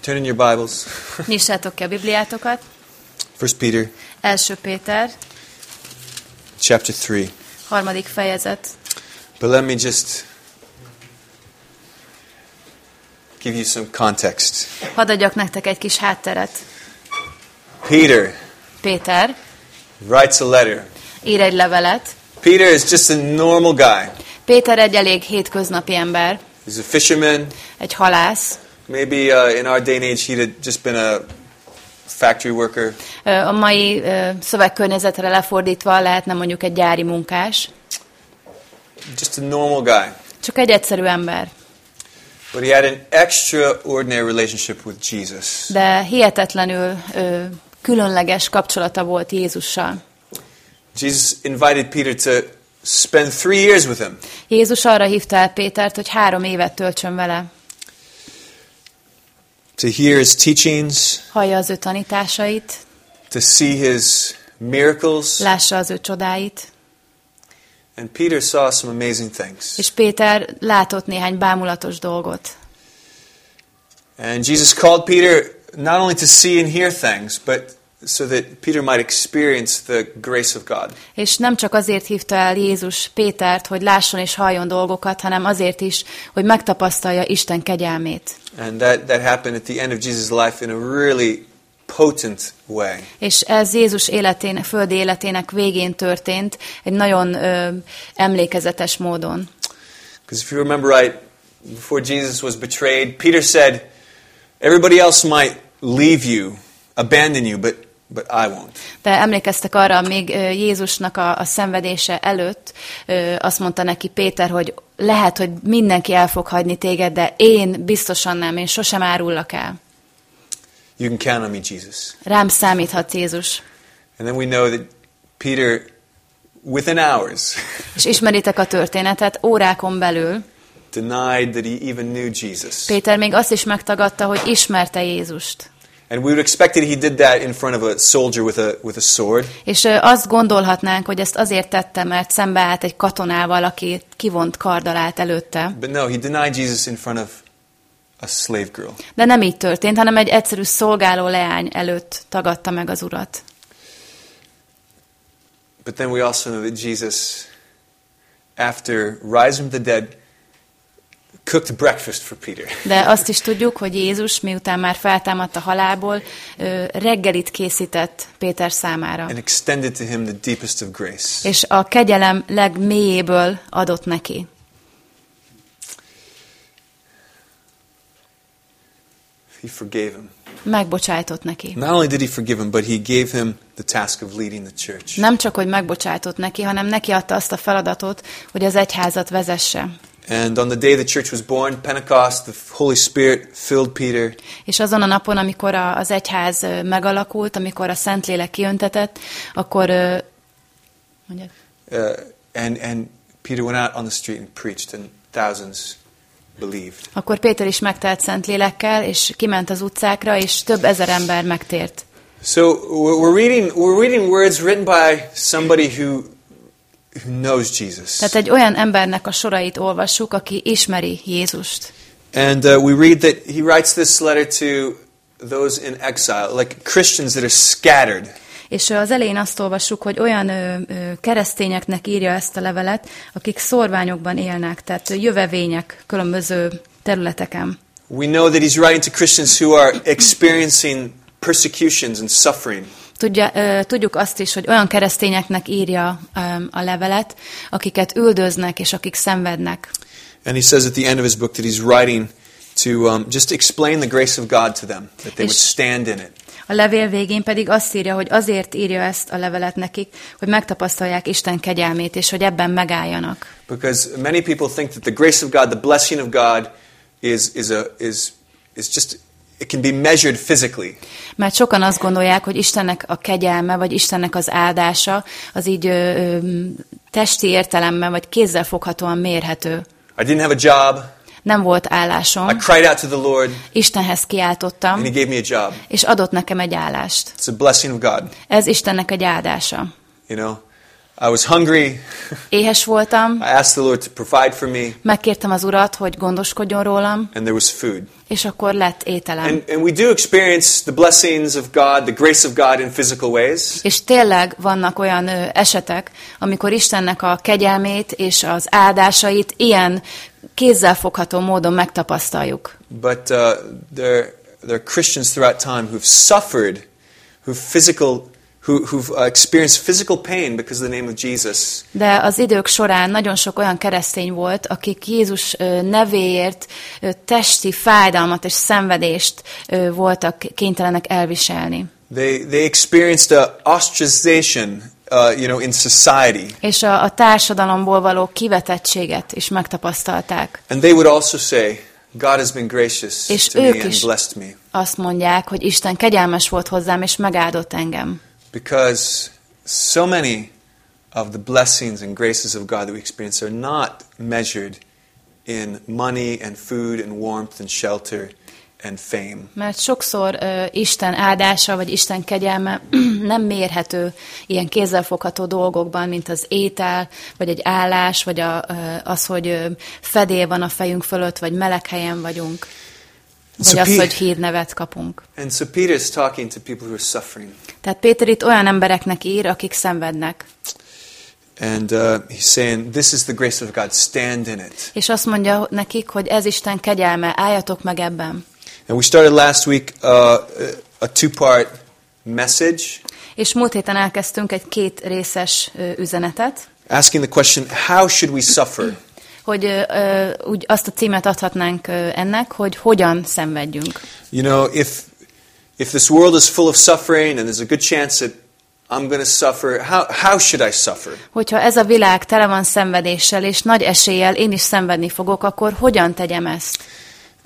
Turn in your Bibles. nyissátok ki a Bibliátokat. First Peter Első Péter, chapter 3. harmadik fejezet. But let me just give you some context. Hadd adjak nektek egy kis hátteret. Peter Péter writes a letter. ír egy levelet. Peter is just a normal guy. Péter egy elég hétköznapi ember, He's a fisherman. egy halász. Maybe uh, in our day and age he'd have just been a factory worker. A mai ö, szövegkörnyezetre lefordítva lehetne mondjuk egy gyári munkás. Just a normal guy. Csak egy egyszerű ember. But he had an extraordinary relationship with Jesus. De hihetetlenül ö, különleges kapcsolata volt Jézussal. Jesus invited Peter to spend three years with him. Jézus arra hívta el Pétert, hogy három évet töltsön vele. To hear his teachings, Hallja az ő tanításait, to see his miracles. lássa az ő csodáit. And Peter saw some amazing things. És Péter látott néhány bámulatos dolgot. And Jesus called Peter not only to see and hear things, but so that Peter might experience the grace of God. És nem csak azért hívta el Jézus Pétert, hogy lásson és halljon dolgokat, hanem azért is, hogy megtapasztalja Isten kegyelmét. And that, that happened at the end of Jesus' life in a really potent way. És ez Jézus életén, földi életének végén történt, egy nagyon ö, emlékezetes módon. Because if you remember right, before Jesus was betrayed, Peter said, Everybody else might leave you, abandon you, but, but I won't. De emlékeztek arra, még Jézusnak a, a szenvedése előtt azt mondta neki Péter, hogy lehet, hogy mindenki el fog hagyni téged, de én biztosan nem, én sosem árullak el. You can count on me, Jesus. Rám számíthatsz, Jézus. And then we know that Peter, within hours, És ismeritek a történetet, órákon belül denied that he even knew Jesus. Péter még azt is megtagadta, hogy ismerte Jézust. And we would expect that he did that in front of a soldier with a, with a sword. És azt gondolhatnánk, hogy ezt azért tette, mert szembeállt egy katonával, aki kivont karddal állt előtte. But no, he denied Jesus in front of a slave girl. De nem így történt, hanem egy egyszerű szolgáló leány előtt tagadta meg az urat. But then we also know that Jesus, after rising from the dead, cooked breakfast for Peter. De azt is tudjuk, hogy Jézus, miután már feltámadt a halálból, reggelit készített Péter számára. and extended to him the deepest of grace. És a kegyelem legmélyéből adott neki. He forgave him. Megbocsájtott neki. Not only did he forgive him, but he gave him the task of leading the church. Nem csak, hogy megbocsájtott neki, hanem neki adta azt a feladatot, hogy az egyházat vezesse. And on the day the church was born, Pentecost, the Holy Spirit filled Peter, És azon a napon, amikor az egyház megalakult, amikor a Szentlélek kiöntetett, akkor mondjad, uh, and, and Peter went out on the street and preached, and thousands believed. akkor Péter is megtelt Szentlélekkel, és kiment az utcákra, és több ezer ember megtért. So we're reading, we're reading words written by somebody who, who knows Jesus. Tehát egy olyan embernek a sorait olvassuk, aki ismeri Jézust. And uh, we read that he writes this letter to those in exile, like Christians that are scattered. És ö, az elején azt olvassuk, hogy olyan ö, ö, keresztényeknek írja ezt a levelet, akik szorványokban élnek, tehát jövevények különböző területeken. We know that he's writing to Christians who are experiencing persecutions and suffering. Tudja, tudjuk azt is, hogy olyan keresztényeknek írja a levelet, akiket üldöznek és akik szenvednek. And he says at the end of his book that he's writing to um, just explain the grace of God to them, that they would stand in it. A levél végén pedig azt írja, hogy azért írja ezt a levelet nekik, hogy megtapasztalják Isten kegyelmét, és hogy ebben megálljanak. Because many people think that the grace of God, the blessing of God, is, is, a, is, is just, it can be measured physically. Mert sokan azt gondolják, hogy Istennek a kegyelme, vagy Istennek az áldása, az így ö, ö, testi értelemben, vagy kézzelfoghatóan mérhető. I didn't have a job. Nem volt I állásom, cried out to the Lord, Istenhez and kiáltottam, He gave me a job. és adott nekem egy állást. It's a blessing of God, Ez Istennek egy áldása. you know. I was hungry. éhes voltam, I asked the Lord to provide for me, megkértem az Urat, hogy gondoskodjon rólam, and there was food. és akkor lett ételem. And, and we do experience the blessings of God, the grace of God in physical ways. És tényleg vannak olyan ö, esetek, amikor Istennek a kegyelmét és az áldásait ilyen kézzelfogható módon megtapasztaljuk. But uh, there, there are Christians throughout time who've suffered, who've physical, who, who've experienced physical pain because of the name of Jesus. De az idők során nagyon sok olyan keresztény volt, akik Jézus nevéért testi fájdalmat és szenvedést voltak kénytelenek elviselni. They, they experienced a ostracization, uh, you know, in society. És a, a társadalomból való kivetettséget is megtapasztalták. And they would also say, God has been gracious És to me and blessed me. azt mondják, hogy Isten kegyelmes volt hozzám, és megáldott engem. Because so many of the blessings and graces of God that we experience are not measured in money and food and warmth and shelter and fame. Mert sokszor ö, Isten áldása, vagy Isten kegyelme nem mérhető ilyen kézzelfogható dolgokban, mint az étel, vagy egy állás, vagy a, ö, az, hogy ö, fedél van a fejünk fölött, vagy meleg helyen vagyunk, vagy So az, hogy hírnevet kapunk. And so Peter's talking to people who are suffering. Tehát Péter itt olyan embereknek ír, akik szenvednek. And uh, he's saying, This is the grace of God, stand in it. És azt mondja nekik, hogy ez Isten kegyelme, álljatok meg ebben. And we started last week uh, a two part message És múlt héten elkezdtünk egy két részes üzenetet, asking the question, How should we suffer? Hogy ö, úgy azt a címet adhatnánk ennek, hogy hogyan szenvedjünk. You know, if, if this world is full of suffering and there's a good chance that I'm going to suffer, how, how should I suffer? Hogyha ez a világ tele van szenvedéssel, és nagy eséllyel én is szenvedni fogok, akkor hogyan tegyem ezt?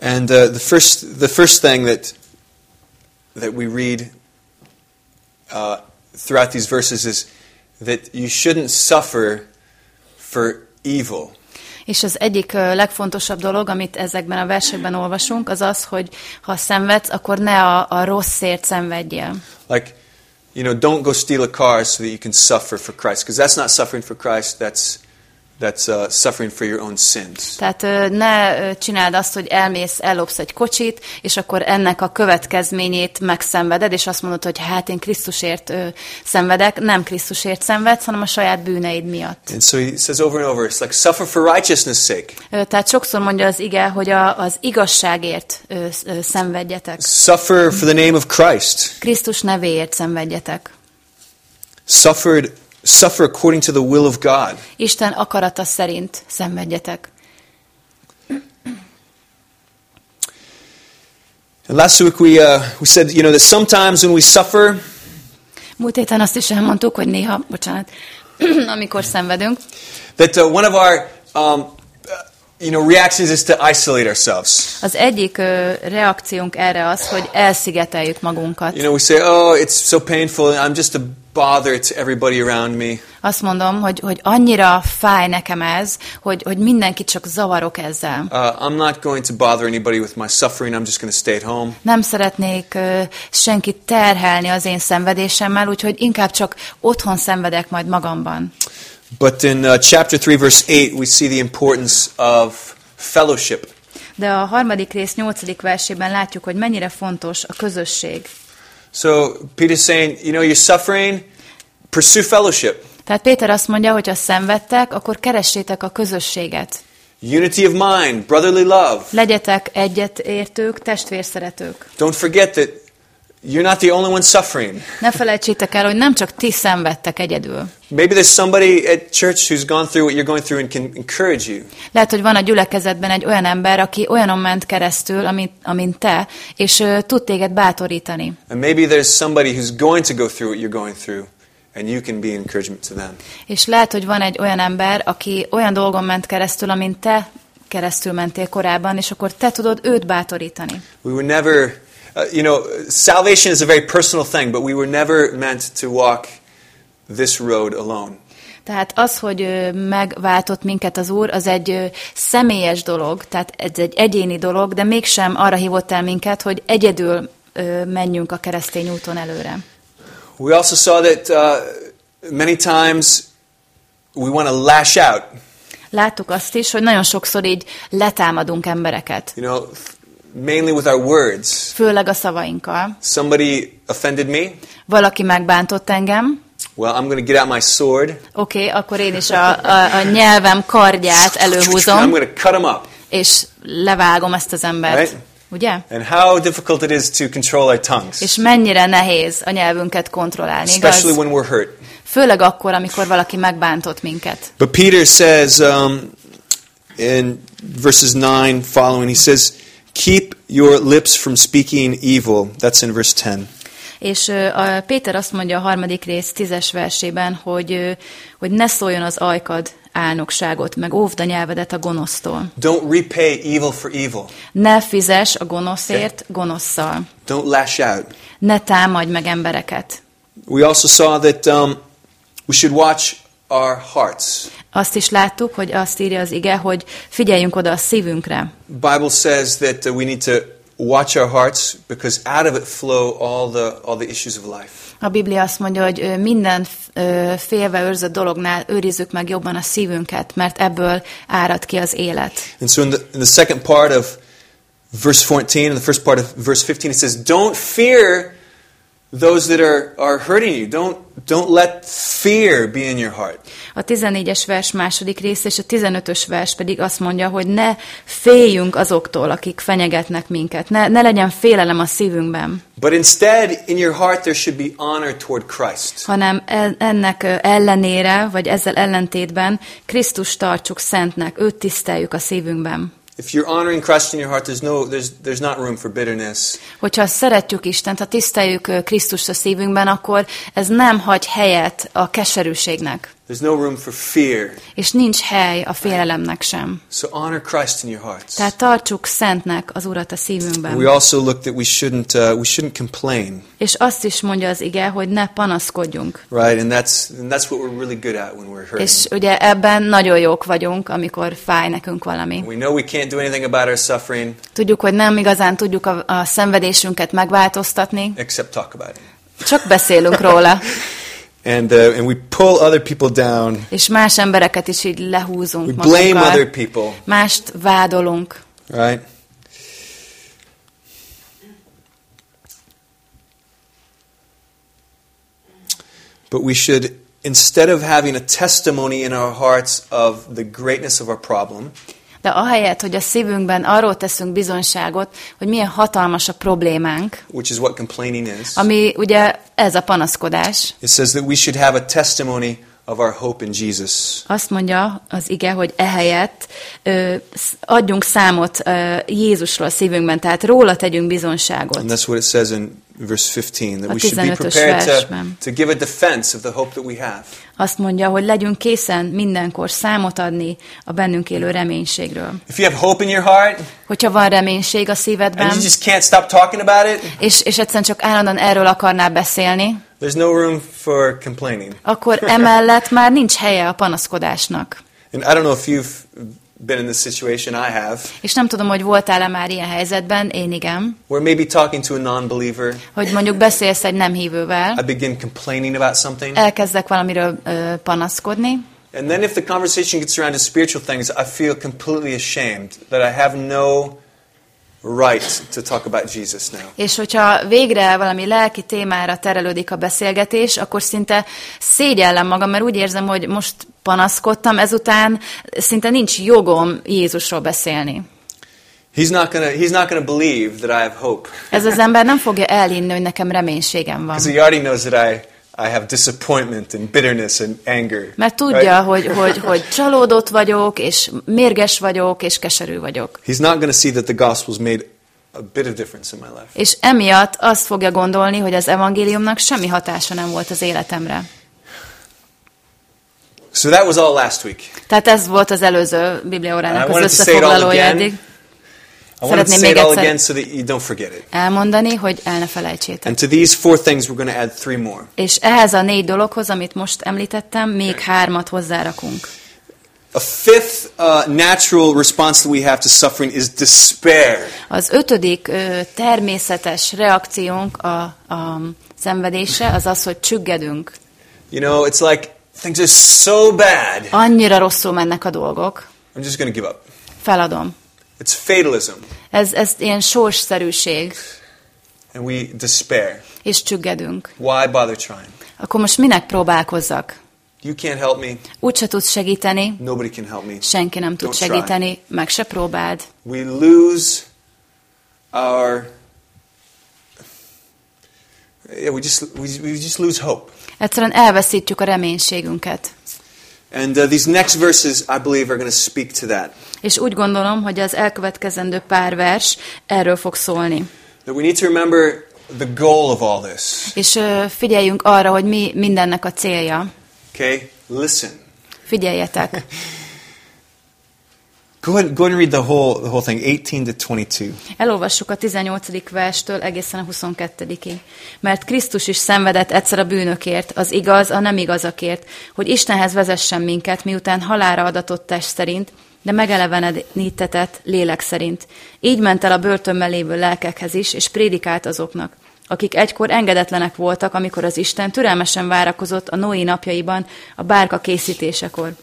And uh, the, first, the first thing that, that we read uh, throughout these verses is that you shouldn't suffer for evil. És az egyik legfontosabb dolog, amit ezekben a versekben olvasunk, az az, hogy ha szenvedsz, akkor ne a, a rosszért szenvedjél. Like, you know, don't go steal a car so that you can suffer for Christ, because that's not suffering for Christ, that's, that's uh, suffering for your own sins. Tehát ne csináld azt, hogy elmész, ellopsz egy kocsit, és akkor ennek a következményét megszenveded, és azt mondod, hogy hát én Krisztusért ö, szenvedek, nem Krisztusért szenvedsz, hanem a saját bűneid miatt. And so he says over and over, it's like suffer for righteousness' sake. Tehát sokszor mondja az ige, hogy a, az igazságért ö, ö, szenvedjetek. Suffer for the name of Christ. Krisztus nevéért szenvedjetek. Suffered, suffer according to the will of God. Isten akarata szerint szenvedjetek. And last week we, uh, we said, you know, that sometimes when we suffer, Múlt héten azt is elmondtuk, hogy néha, bocsánat, amikor szenvedünk, that uh, one of our, um, uh, you know, reactions is to isolate ourselves. az egyik ö, reakciónk erre az, hogy elszigeteljük magunkat. You know, we say, oh, it's so painful, I'm just a bother to everybody around me. Azt mondom, hogy, hogy annyira fáj nekem ez, hogy, hogy mindenkit csak zavarok ezzel. Uh, I'm not going to bother anybody with my suffering, I'm just going to stay at home. Nem szeretnék ö, senkit terhelni az én szenvedésemmel, úgyhogy inkább csak otthon szenvedek majd magamban. But in uh, chapter 3, verse 8, we see the importance of fellowship. De a harmadik rész nyolcadik versében látjuk, hogy mennyire fontos a közösség. So Peter's saying, you know, you're suffering, pursue fellowship. Tehát Péter azt mondja, hogy ha szenvedtek, akkor keressétek a közösséget. Unity of mind, brotherly love. Legyetek egyetértők, testvérszeretők. Don't forget that you're not the only one suffering. Ne felejtsétek el, hogy nem csak ti szenvedtek egyedül. Maybe there's somebody at church who's gone through what you're going through and can encourage you. Lehet, hogy van a gyülekezetben egy olyan ember, aki olyanon ment keresztül, amint, amint te, és ö, tud téged bátorítani. And maybe there's somebody who's going to go through what you're going through, and you can be encouragement to them. És lehet, hogy van egy olyan ember, aki olyan dolgon ment keresztül, amint te keresztül mentél korábban, és akkor te tudod őt bátorítani. We were never, uh, you know, salvation is a very personal thing, but we were never meant to walk this road alone. Tehát az, hogy megváltott minket az Úr, az egy személyes dolog, tehát ez egy egyéni dolog, de mégsem arra hívott el minket, hogy egyedül menjünk a keresztény úton előre. We also saw that uh, many times we want to lash out. Láttuk azt is, hogy nagyon sokszor így letámadunk embereket. You know, mainly with our words. Főleg a szavainkkal. Somebody offended me. Valaki megbántott engem. Well, I'm going to get out my sword. Oké, okay, akkor én is a, a, a nyelvem kardját I'm előhúzom, going to cut him up. és levágom ezt az embert. Right. Ugye? And how difficult it is to control our tongues, És mennyire nehéz a nyelvünket kontrollálni, especially igaz? when we're hurt. Főleg akkor, amikor valaki megbántott minket. But Peter says um, in verses 9 following, he says, Keep your lips from speaking evil. That's in verse 10. És a Péter azt mondja a harmadik rész tízes versében, hogy, hogy ne szóljon az ajkad álnokságot, meg óvd a nyelvedet a gonosztól. Don't repay evil for evil. Ne fizes a gonoszért gonoszszal. Don't lash out. Ne támadj meg embereket. We also saw that um, we should watch our hearts. Azt is láttuk, hogy azt írja az ige, hogy figyeljünk oda a szívünkre. Bible says that uh, we need to watch our hearts because out of it flow all the all the issues of life. A Biblia azt mondja, hogy minden félve őrzött dolognál őrizzük meg jobban a szívünket, mert ebből árad ki az élet. And so in the, in the second part of verse 14 and the first part of verse 15 it says don't fear those that are, are hurting you. Don't don't let fear be in your heart. A 14-es vers második rész és a 15-ös vers pedig azt mondja, hogy ne féljünk azoktól, akik fenyegetnek minket. Ne, ne legyen félelem a szívünkben, But instead in your heart there should be honor toward Christ. hanem ennek ellenére, vagy ezzel ellentétben Krisztus tartsuk szentnek, őt tiszteljük a szívünkben. If you're honoring Christ in your heart, there's no there's there's not room for bitterness. Hogyha szeretjük Istent, ha tiszteljük Krisztust a szívünkben, akkor ez nem hagy helyet a keserűségnek, There's no room for fear. és nincs hely a félelemnek sem. So honor Christ in your hearts. Tehát tartsuk szentnek az Urat a szívünkben. We also look that we shouldn't uh, we shouldn't complain, És azt is mondja az ige, hogy ne panaszkodjunk. right? And that's and that's what we're really good at when we're hurting. És ugye ebben nagyon jók vagyunk, amikor fáj nekünk valami. We know we can't do anything about our suffering Tudjuk, hogy nem igazán tudjuk a, a szenvedésünket megváltoztatni, except talk about it. csak beszélünk róla, And uh, and we pull other people down. és más embereket is így lehúzunk We blame other magunkkal, people, mást vádolunk. right? But we should instead of having a testimony in our hearts of the greatness of our problem, De ahelyett, hogy a szívünkben arról teszünk bizonyságot, hogy milyen hatalmas a problémánk, which is what complaining is. ami ugye ez a panaszkodás, It says that we should have a testimony of our hope in Jesus. Azt mondja az ige, hogy ehelyett ö, adjunk számot ö, Jézusról a szívünkben, tehát róla tegyünk And bizonságot. that's what it says in verse 15 that A we should be 15-ös prepared to, versben. to give a defense of the hope that we have. Azt mondja, hogy legyünk készen mindenkor számot adni a bennünk élő reménységről. If you have hope in your heart Hogyha van reménység a and szívedben, you just can't stop talking about it, és, és egyszerűen csak állandóan erről akarnál beszélni, there's no room for complaining. akkor emellett már nincs helye a panaszkodásnak. And I don't know if you've been in this situation, I have, És nem tudom, hogy voltál-e már ilyen helyzetben, én igen, where maybe talking to a non-believer, hogy mondjuk beszélsz egy nem hívővel, I begin complaining about something. elkezdek valamiről ö, panaszkodni, And then if the conversation gets around to spiritual things, I feel completely ashamed that I have no right to talk about Jesus now. És hogyha végre valami lelki témára terelődik a beszélgetés, akkor szinte szégyellem magam, mert úgy érzem, hogy most panaszkodtam, ezután szinte nincs jogom Jézusról beszélni. He's not gonna, he's not gonna believe that I have hope. Ez az ember nem fogja elhinni, hogy nekem reménységem van. Because he already knows that I, I have disappointment and bitterness and anger. Mert tudja, hogy, hogy, hogy csalódott vagyok, és mérges vagyok, és keserű vagyok. He's not going to see that the gospel's made a bit of difference in my life. És emiatt azt fogja gondolni, hogy az evangéliumnak semmi hatása nem volt az életemre. So that was all last week. Tehát ez volt az előző bibliaórának az összefoglalója eddig. I Szeretném még egyszer- again so that you don't forget it. elmondani, hogy el ne felejtsétek. And to these four things, we're going to add three more. És ehhez a négy dologhoz, amit most említettem, még hármat hozzárakunk. A fifth uh, natural response that we have to suffering is despair. Az ötödik ö, természetes reakciónk a, a szenvedésre az az, hogy csüggedünk. You know, it's like things are so bad. Annyira rosszul mennek a dolgok. I'm just going to give up. Feladom. It's fatalism. Ez, ez ilyen sorsszerűség, And we despair. és csüggedünk. Why bother trying? Akkor most minek próbálkozzak? You can't help me. Úgyse tudsz segíteni, Nobody can help me. senki nem tud Don't try. segíteni, meg se próbáld. We lose our. Yeah, we just we, we just lose hope. Egyszerűen elveszítjük a reménységünket. And uh, these next verses, I believe, are going to speak to that. És úgy gondolom, hogy az elkövetkezendő pár vers erről fog szólni. That we need to remember the goal of all this. És ö, figyeljünk arra, hogy mi mindennek a célja. Okay, listen. Figyeljetek. Go ahead, go ahead and read the whole the whole thing, 18 to 22. Elolvassuk a 18. verstől egészen a 22-ig. Mert Krisztus is szenvedett egyszer a bűnökért, az igaz, a nem igazakért, hogy Istenhez vezessen minket, miután halára adatott test szerint, de megelevenítetett lélek szerint. Így ment el a börtönben lévő lelkekhez is, és prédikált azoknak, akik egykor engedetlenek voltak, amikor az Isten türelmesen várakozott a Noé napjaiban a bárka készítésekor.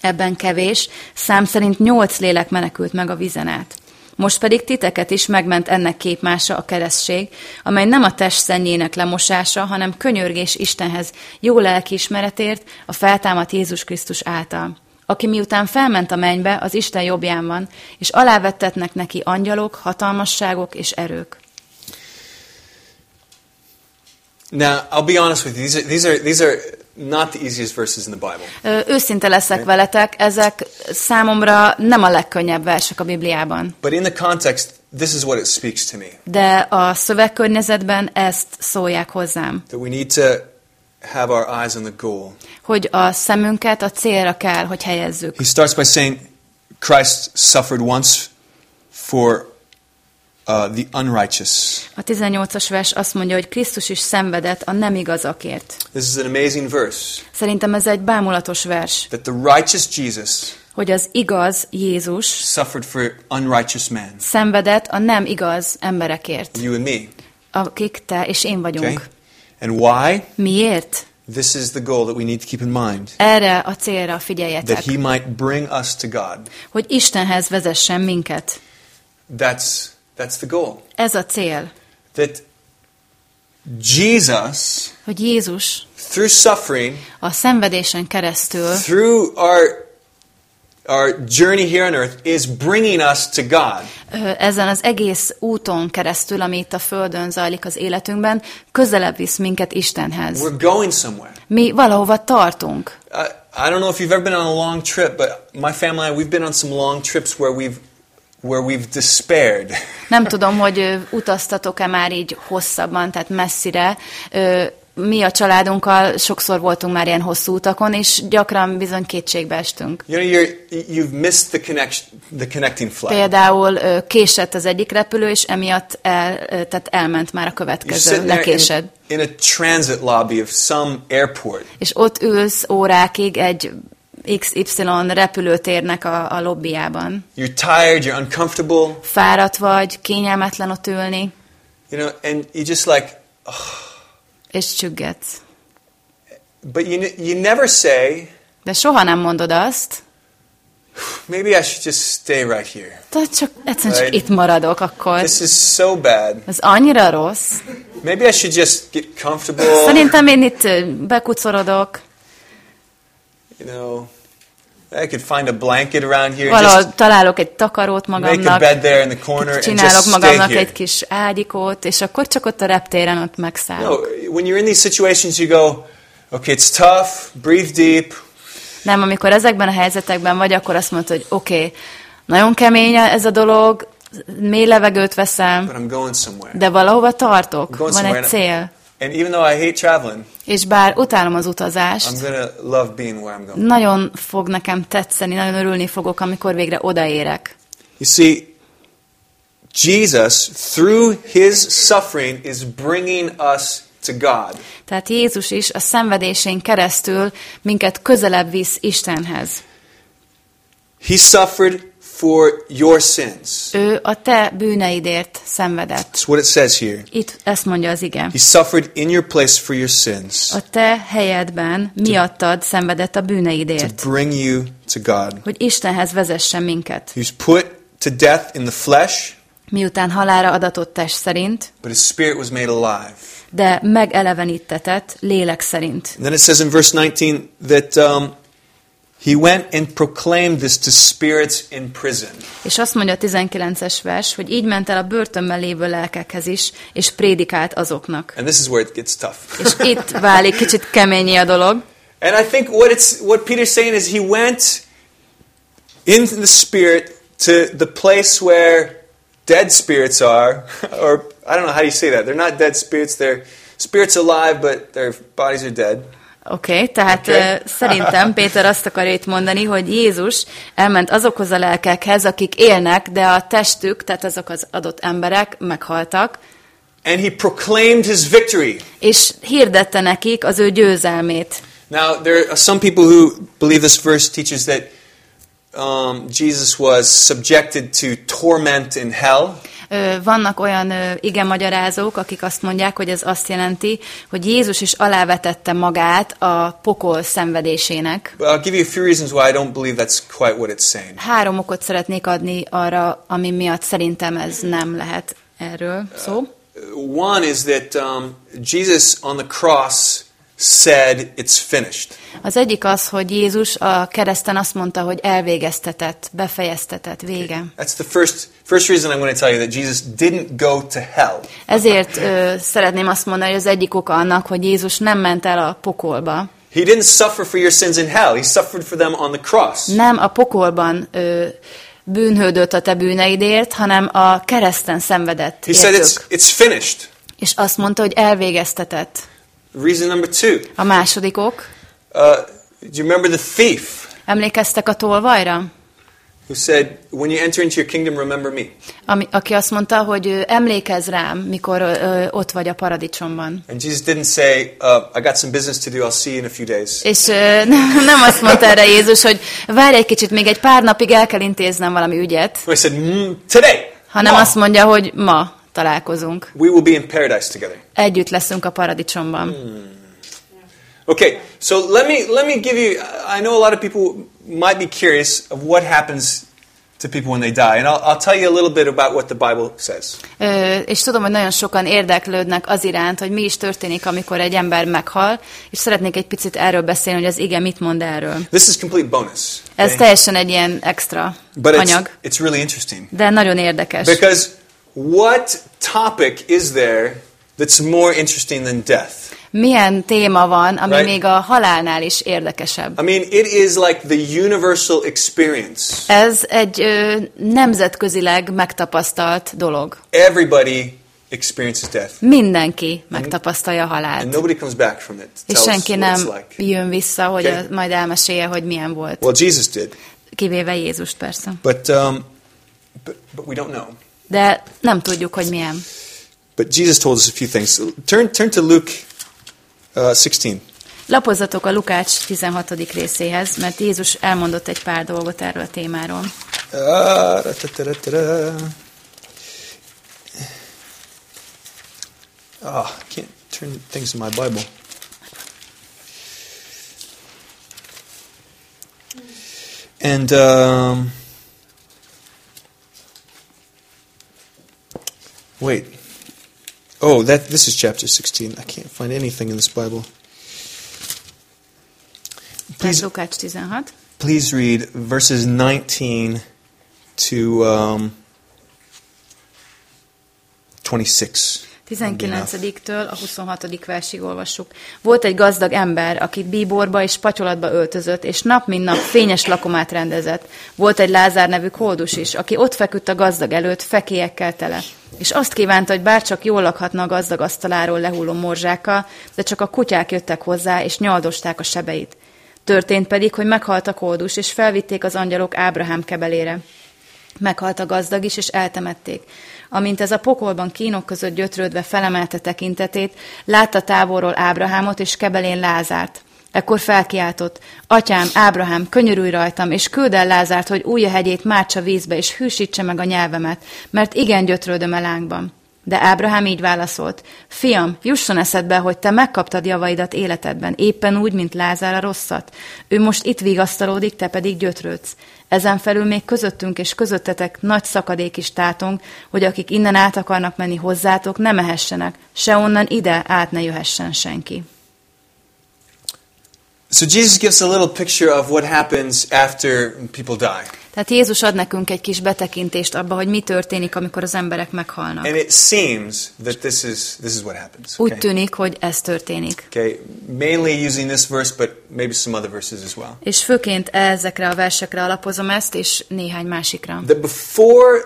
Ebben kevés, szám szerint nyolc lélek menekült meg a vizen át. Most pedig titeket is megment ennek képmása a keresztség, amely nem a test szennyének lemosása, hanem könyörgés Istenhez jó lelkiismeretért a feltámadt Jézus Krisztus által aki miután felment a mennybe, az Isten jobbján van, és alávettetnek neki angyalok, hatalmasságok és erők. Now, I'll be honest with you. These are these are these are not the easiest verses in the Bible. Ö, Őszinte leszek veletek, ezek számomra nem a legkönnyebb versek a Bibliában. But in the context, this is what it speaks to me. De a szövegkörnyezetben ezt szólják hozzám, That we need to have our eyes on the goal. hogy a szemünket a célra kell, hogy helyezzük. He starts by saying Christ suffered once for uh, the unrighteous. A 18-as vers azt mondja, hogy Krisztus is szenvedett a nem igazakért. This is an amazing verse. Szerintem ez egy bámulatos vers, That the righteous Jesus hogy az igaz Jézus suffered for unrighteous men, szenvedett a nem igaz emberekért, you and me. akik te és én Okay? vagyunk. And why? Miért? This is the goal that we need to keep in mind. Erre a célra That figyeljetek, he might bring us to God. hogy Istenhez vezessen minket. That's that's the goal. Ez a cél, That Jesus, hogy Jézus through suffering, a szenvedésen keresztül through our our journey here on earth, is bringing us to God. ezen az egész úton keresztül, ami itt a Földön zajlik az életünkben, közelebb visz minket Istenhez. We're going somewhere. Mi valahova tartunk. I, I don't know if you've ever been on a long trip, but my family and I, we've been on some long trips where we've where we've despaired. Nem tudom, hogy utaztatok-e már így hosszabban, tehát messzire. Mi a családunkkal sokszor voltunk már ilyen hosszú utakon, és gyakran bizony kétségbe estünk. You know, you've missed the connection, the connecting flight. Például késett az egyik repülő, és emiatt el, tehát elment már a következő, lekésed. in, in a transit lobby of some airport. És ott ülsz órákig egy XY repülőtérnek a, a lobbyjában. You're tired, you're uncomfortable, Fáradt vagy, kényelmetlen ott ülni, you know, and you just like, oh. és csüggetsz. but you, you never say, De soha nem mondod azt, maybe I should just stay right here. tehát csak egyszerűen csak Right. itt maradok akkor. This is so bad. Ez annyira rossz. Maybe I should just get comfortable. Szerintem én itt bekucorodok, You know, I could find a blanket around here. valahol Just találok egy takarót make a magamnak, bed there in the corner and csinálok just stay magamnak here. egy kis ágyikót, és akkor csak ott a reptéren ott No, megszállok. when you're in these situations, you go, okay, it's tough, breathe deep. Nem, amikor ezekben a helyzetekben vagy, akkor azt mondod, hogy oké, okay, nagyon kemény ez a dolog, mély levegőt veszem, de valahova tartok, van egy cél. And even though I hate traveling, És bár utálom az utazást, I'm gonna love being where I'm going. nagyon fog nekem tetszeni, nagyon örülni fogok, amikor végre odaérek. You see, Jesus, through his suffering, is bringing us to God. Tehát Jézus is a szenvedésén keresztül minket közelebb visz Istenhez. He suffered for your sins. Ő a te bűneidért szenvedett. That's what it says here. Itt ezt mondja az ige. He suffered in your place for your sins A te helyedben miattad szenvedett a to bűneidért, bring you to God. hogy Istenhez vezessen minket. He was put to death in the flesh, Miután halára adatott test szerint, but his spirit was made alive. de megelevenítetett lélek szerint. And then it says in verse 19 that um, he went and proclaimed this to spirits in prison. És azt mondja a 19-es vers, hogy így ment el a börtönben lévő lelkekhez is, és prédikált azoknak. And this is where it gets tough. És itt válik kicsit keményé a dolog. And I think what it's what Peter's saying is he went in the spirit to the place where dead spirits are, or I don't know how you say that. They're not dead spirits. They're spirits alive, but their bodies are dead. Oké, okay, tehát okay. szerintem Péter azt akarja itt mondani, hogy Jézus elment azokhoz a lelkekhez, akik élnek, de a testük, tehát azok az adott emberek meghaltak, And he proclaimed his victory. és hirdette nekik az ő győzelmét. Now, there are some people who believe this verse teaches that um, Jesus was subjected to torment in hell. Vannak olyan igen magyarázók, akik azt mondják, hogy ez azt jelenti, hogy Jézus is alávetette magát a pokol szenvedésének. But I'll give you a few reasons why I don't believe that's quite what it's saying. Három okot szeretnék adni arra, ami miatt szerintem ez nem lehet erről szó. One is that um, Jesus on the cross said, It's finished. Az egyik az, hogy Jézus a kereszten azt mondta, hogy elvégeztetett, befejeztetett, vége. That's the first, first reason I'm going to tell you that Jesus didn't go to hell. Ezért ö, szeretném azt mondani, hogy az egyik oka annak, hogy Jézus nem ment el a pokolba. He didn't suffer for your sins in hell, He suffered for them on the cross. Nem a pokolban ö, bűnhődött a te bűneidért, hanem a kereszten szenvedett He said, It's, értük. it's finished. És azt mondta, hogy elvégeztetett. Reason number two. A második ok, Uh, do you remember the thief emlékeztek a tolvajra? who said, When you enter into your kingdom, remember me? Ami, aki azt mondta, hogy emlékezz rám, mikor ö, ö, ott vagy a paradicsomban. And Jesus didn't say, uh, I got some business to do, I'll see you in a few days. És ö, nem azt mondta erre Jézus, hogy várj egy kicsit, még egy pár napig el kell intéznem valami ügyet, He said, mm, Today, hanem ma, azt mondja, hogy ma találkozunk. we will be in paradise together. Együtt leszünk a paradicsomban. Okay, so let me let me give you. I know a lot of people might be curious of what happens to people when they die, and I'll, I'll tell you a little bit about what the Bible says. Ö, és tudom, hogy nagyon sokan érdeklődnek az iránt, hogy mi is történik, amikor egy ember meghal, és szeretnék egy picit erről beszélni, hogy az ige mit mond erről. This is complete bonus, Ez teljesen egy ilyen extra but it's anyag, it's really interesting de nagyon érdekes. because what topic is there that's more interesting than death? Milyen téma van, ami Right. még a halálnál is érdekesebb? I mean, it is like the universal experience. Ez egy ö, nemzetközileg megtapasztalt dolog. Everybody experiences death, Mindenki megtapasztalja a and halált. nobody comes back from it. És tell us senki nem like. jön vissza, hogy Okay. a, majd elmesélje, hogy milyen volt. Well, Jesus did, Kivéve Jézust persze. but um, but but we don't know. De nem tudjuk, hogy milyen. But Jesus told us a few things. Turn, turn to Luke uh, 16. Lapozzatok a Lukács 16. részéhez, mert Jézus elmondott egy pár dolgot erről a témáról. Oh, I can't turn things in my Bible. And um, wait. Oh, that this is chapter 16. I can't find anything in this Bible. Please Lukács 16. please read verses 19 to um, 26. 19-től a 26. versig olvassuk. Volt egy gazdag ember, aki bíborba és patyolatba öltözött, és nap mint nap fényes lakomát rendezett. Volt egy Lázár nevű koldus is, aki ott feküdt a gazdag előtt, fekélyekkel tele. És azt kívánta, hogy bárcsak jól lakhatna a gazdag asztaláról lehulló morzsákkal, de csak a kutyák jöttek hozzá, és nyaldosták a sebeit. Történt pedig, hogy meghalt a koldus, és felvitték az angyalok Ábrahám kebelére. Meghalt a gazdag is, és eltemették. Amint ez a pokolban kínok között gyötrődve felemelte tekintetét, látta távolról Ábrahámot és kebelén Lázárt. Ekkor felkiáltott, Atyám, Ábrahám, könyörülj rajtam, és küld el Lázárt, hogy új hegyét mártsa vízbe, és hűsítse meg a nyelvemet, mert igen gyötrődöm a lángban. De Ábrahám így válaszolt, Fiam, jusson eszedbe, hogy te megkaptad javaidat életedben, éppen úgy, mint Lázár a rosszat. Ő most itt vigasztalódik, te pedig gyötrődsz. Ezen felül még közöttünk és közöttetek nagy szakadék is tátong, hogy akik innen át akarnak menni hozzátok, ne mehessenek, se onnan ide át ne jöhessen senki. So Jesus gives a little picture of what happens after people die. Tehát Jézus ad nekünk egy kis betekintést abba, hogy mi történik, amikor az emberek meghalnak. And it seems that this is this is what happens. Úgy Okay? tűnik, hogy ez történik. Okay, mainly using this verse, but maybe some other verses as well. És főként ezekre a versekre alapozom ezt, és néhány másikra. That before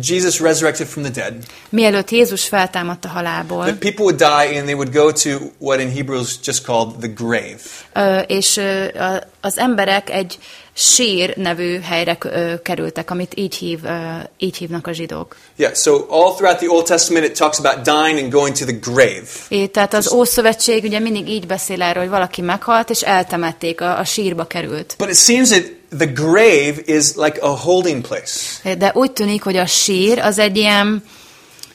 Jesus resurrected from the dead, Mielőtt Jézus feltámadt a halálból, that people would die and they would go to what in Hebrews just called the grave. ö, és a- az emberek egy sír nevű helyre ö, kerültek, amit így, hív, ö, így hívnak a zsidók. Yeah, so all throughout the Old Testament it talks about dying and going to the grave. É, tehát az Ószövetség ugye mindig így beszél erről, hogy valaki meghalt, és eltemették, a, a sírba került. But it seems that the grave is like a holding place. De úgy tűnik, hogy a sír az egy ilyen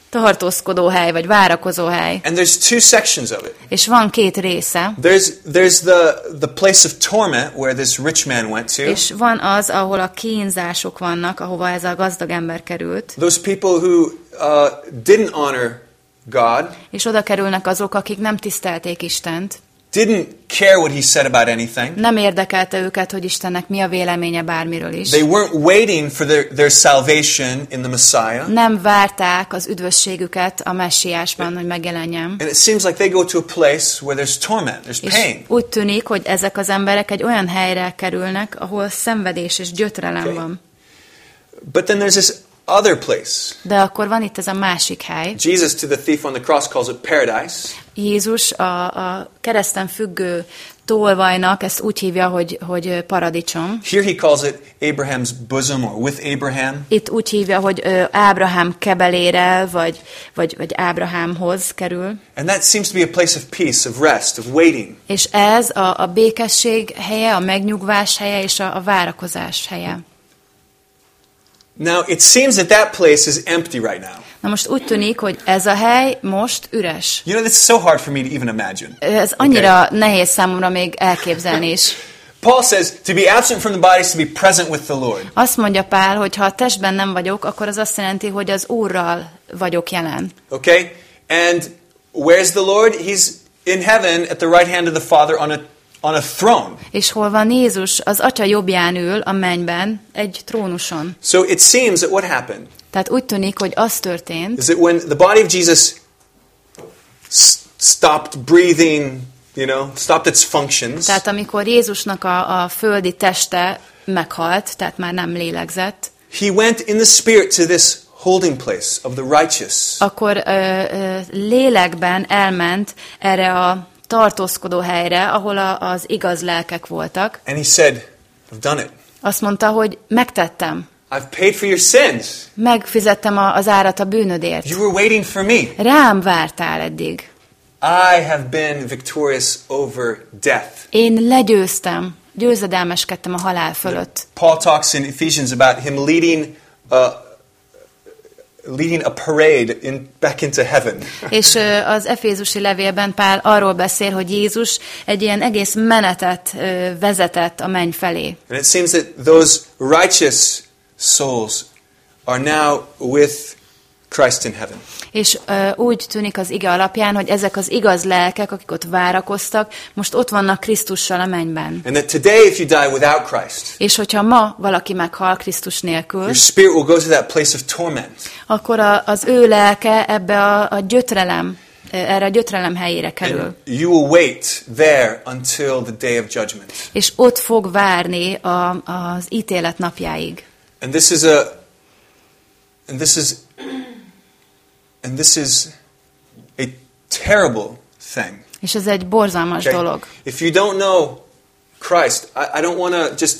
tartózkodó hely, vagy várakozó hely. And there's two sections of it. És van két része, There's there's the the place of torment where this rich man went to. és van az, ahol a kínzások vannak, ahova ez a gazdag ember került, Those people who uh, didn't honor God, és oda kerülnek azok, akik nem tisztelték Istent, didn't care what he said about anything. nem érdekelte őket, hogy Istennek mi a véleménye bármiről is. They weren't waiting for their, their salvation in the Messiah. Nem várták az üdvösségüket a messiásban, hogy megjelenjen. And it seems like they go to a place where there's torment, there's És pain. úgy tűnik, hogy ezek az emberek egy olyan helyre kerülnek, ahol szenvedés és gyötrelem Okay. van. But then there's this other place. De akkor van itt ez a másik hely. Jesus to the thief on the cross calls it paradise. Jézus a, a kereszten függő tolvajnak ezt úgy hívja, hogy, hogy paradicsom. Here he calls it Abraham's bosom or with Abraham. Itt úgy hívja, hogy Ábrahám kebelére, vagy, vagy, vagy Ábrahámhoz kerül. And that seems to be a place of peace, of rest, of waiting. És ez a, a békesség helye, a megnyugvás helye és a, a várakozás helye. Now, it seems that that place is empty right now. Na most úgy tűnik, hogy ez a hely most üres. You know, that's so hard for me to even imagine. Ez annyira nehéz számomra még elképzelni is. Paul says to be absent from the body is to be present with the Lord. Azt mondja Pál, hogy ha a testben nem vagyok, akkor az azt jelenti, hogy az Úrral vagyok jelen. Okay? And where's the Lord? He's in heaven at the right hand of the Father on a, on a throne. És hol van Jézus? Az Atya jobbján ül a mennyben, egy trónuson. So it seems that what happened Tehát úgy tűnik, hogy az történt, is that when the body of Jesus stopped breathing, you know, stopped its functions, tehát amikor Jézusnak a, a földi teste meghalt, tehát már nem lélegzett, he went in the spirit to this holding place of the righteous. akkor ö, ö, lélekben elment erre a tartózkodó helyre, ahol a, az igaz lelkek voltak. And he said, I've done it. Azt mondta, hogy megtettem, I've paid for your sins. megfizettem a, az árat a bűnödért. You were waiting for me. Rám vártál eddig. I have been victorious over death. Én legyőztem, győzedelmeskedtem a halál fölött. Paul talks in Ephesians about him leading a, leading a parade in, back into heaven. És az Efézusi levélben Pál arról beszél, hogy Jézus egy ilyen egész menetet vezetett a menny felé. And it seems that those righteous souls are now with Christ in heaven. És ö, úgy tűnik az ige alapján, hogy ezek az igaz lelkek, akik ott várakoztak, most ott vannak Krisztussal a mennyben. And that today, if you die without Christ, És hogyha ma valaki meghal Krisztus nélkül, your spirit will go to that place of torment. akkor a, az ő lelke ebbe a, a gyötrelem, erre a gyötrelem helyére kerül. And you will wait there until the day of judgment. És ott fog várni a, az ítélet napjáig. And this is a and this is and this is a terrible thing. És ez egy borzalmas Okay? dolog. If you don't know Christ, I, I don't want to just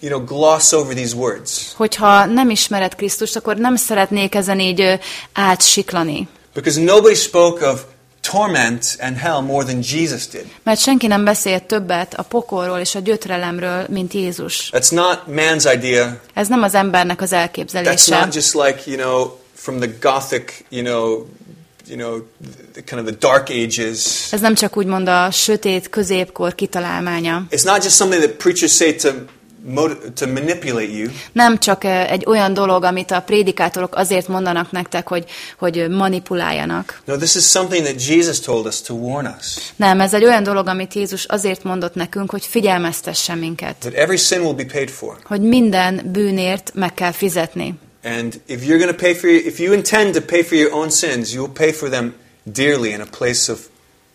you know gloss over these words Hogyha nem ismered Krisztust, akkor nem szeretnék ezen így ö, átsiklani. because nobody spoke of torment and hell more than Jesus did. Mert senki nem beszélt többet a pokolról és a gyötrelemről, mint Jézus. That's not man's idea. Ez nem az embernek az That's elképzelése. not just like, you know, from the Gothic, you know, you know, the, kind of the dark ages. Ez nem csak úgymond a sötét középkor kitalálmánya. It's not just something that preachers say to, to manipulate you. Nem csak eh, egy olyan dolog, amit a prédikátorok azért mondanak nektek, hogy, hogy manipuláljanak. No, this is something that Jesus told us to warn us. Nem, ez egy olyan dolog, amit Jézus azért mondott nekünk, hogy figyelmeztessen minket. That every sin will be paid for. Hogy minden bűnért meg kell fizetni. And if you're going to pay for your, if you intend to pay for your own sins, you'll pay for them dearly in a place of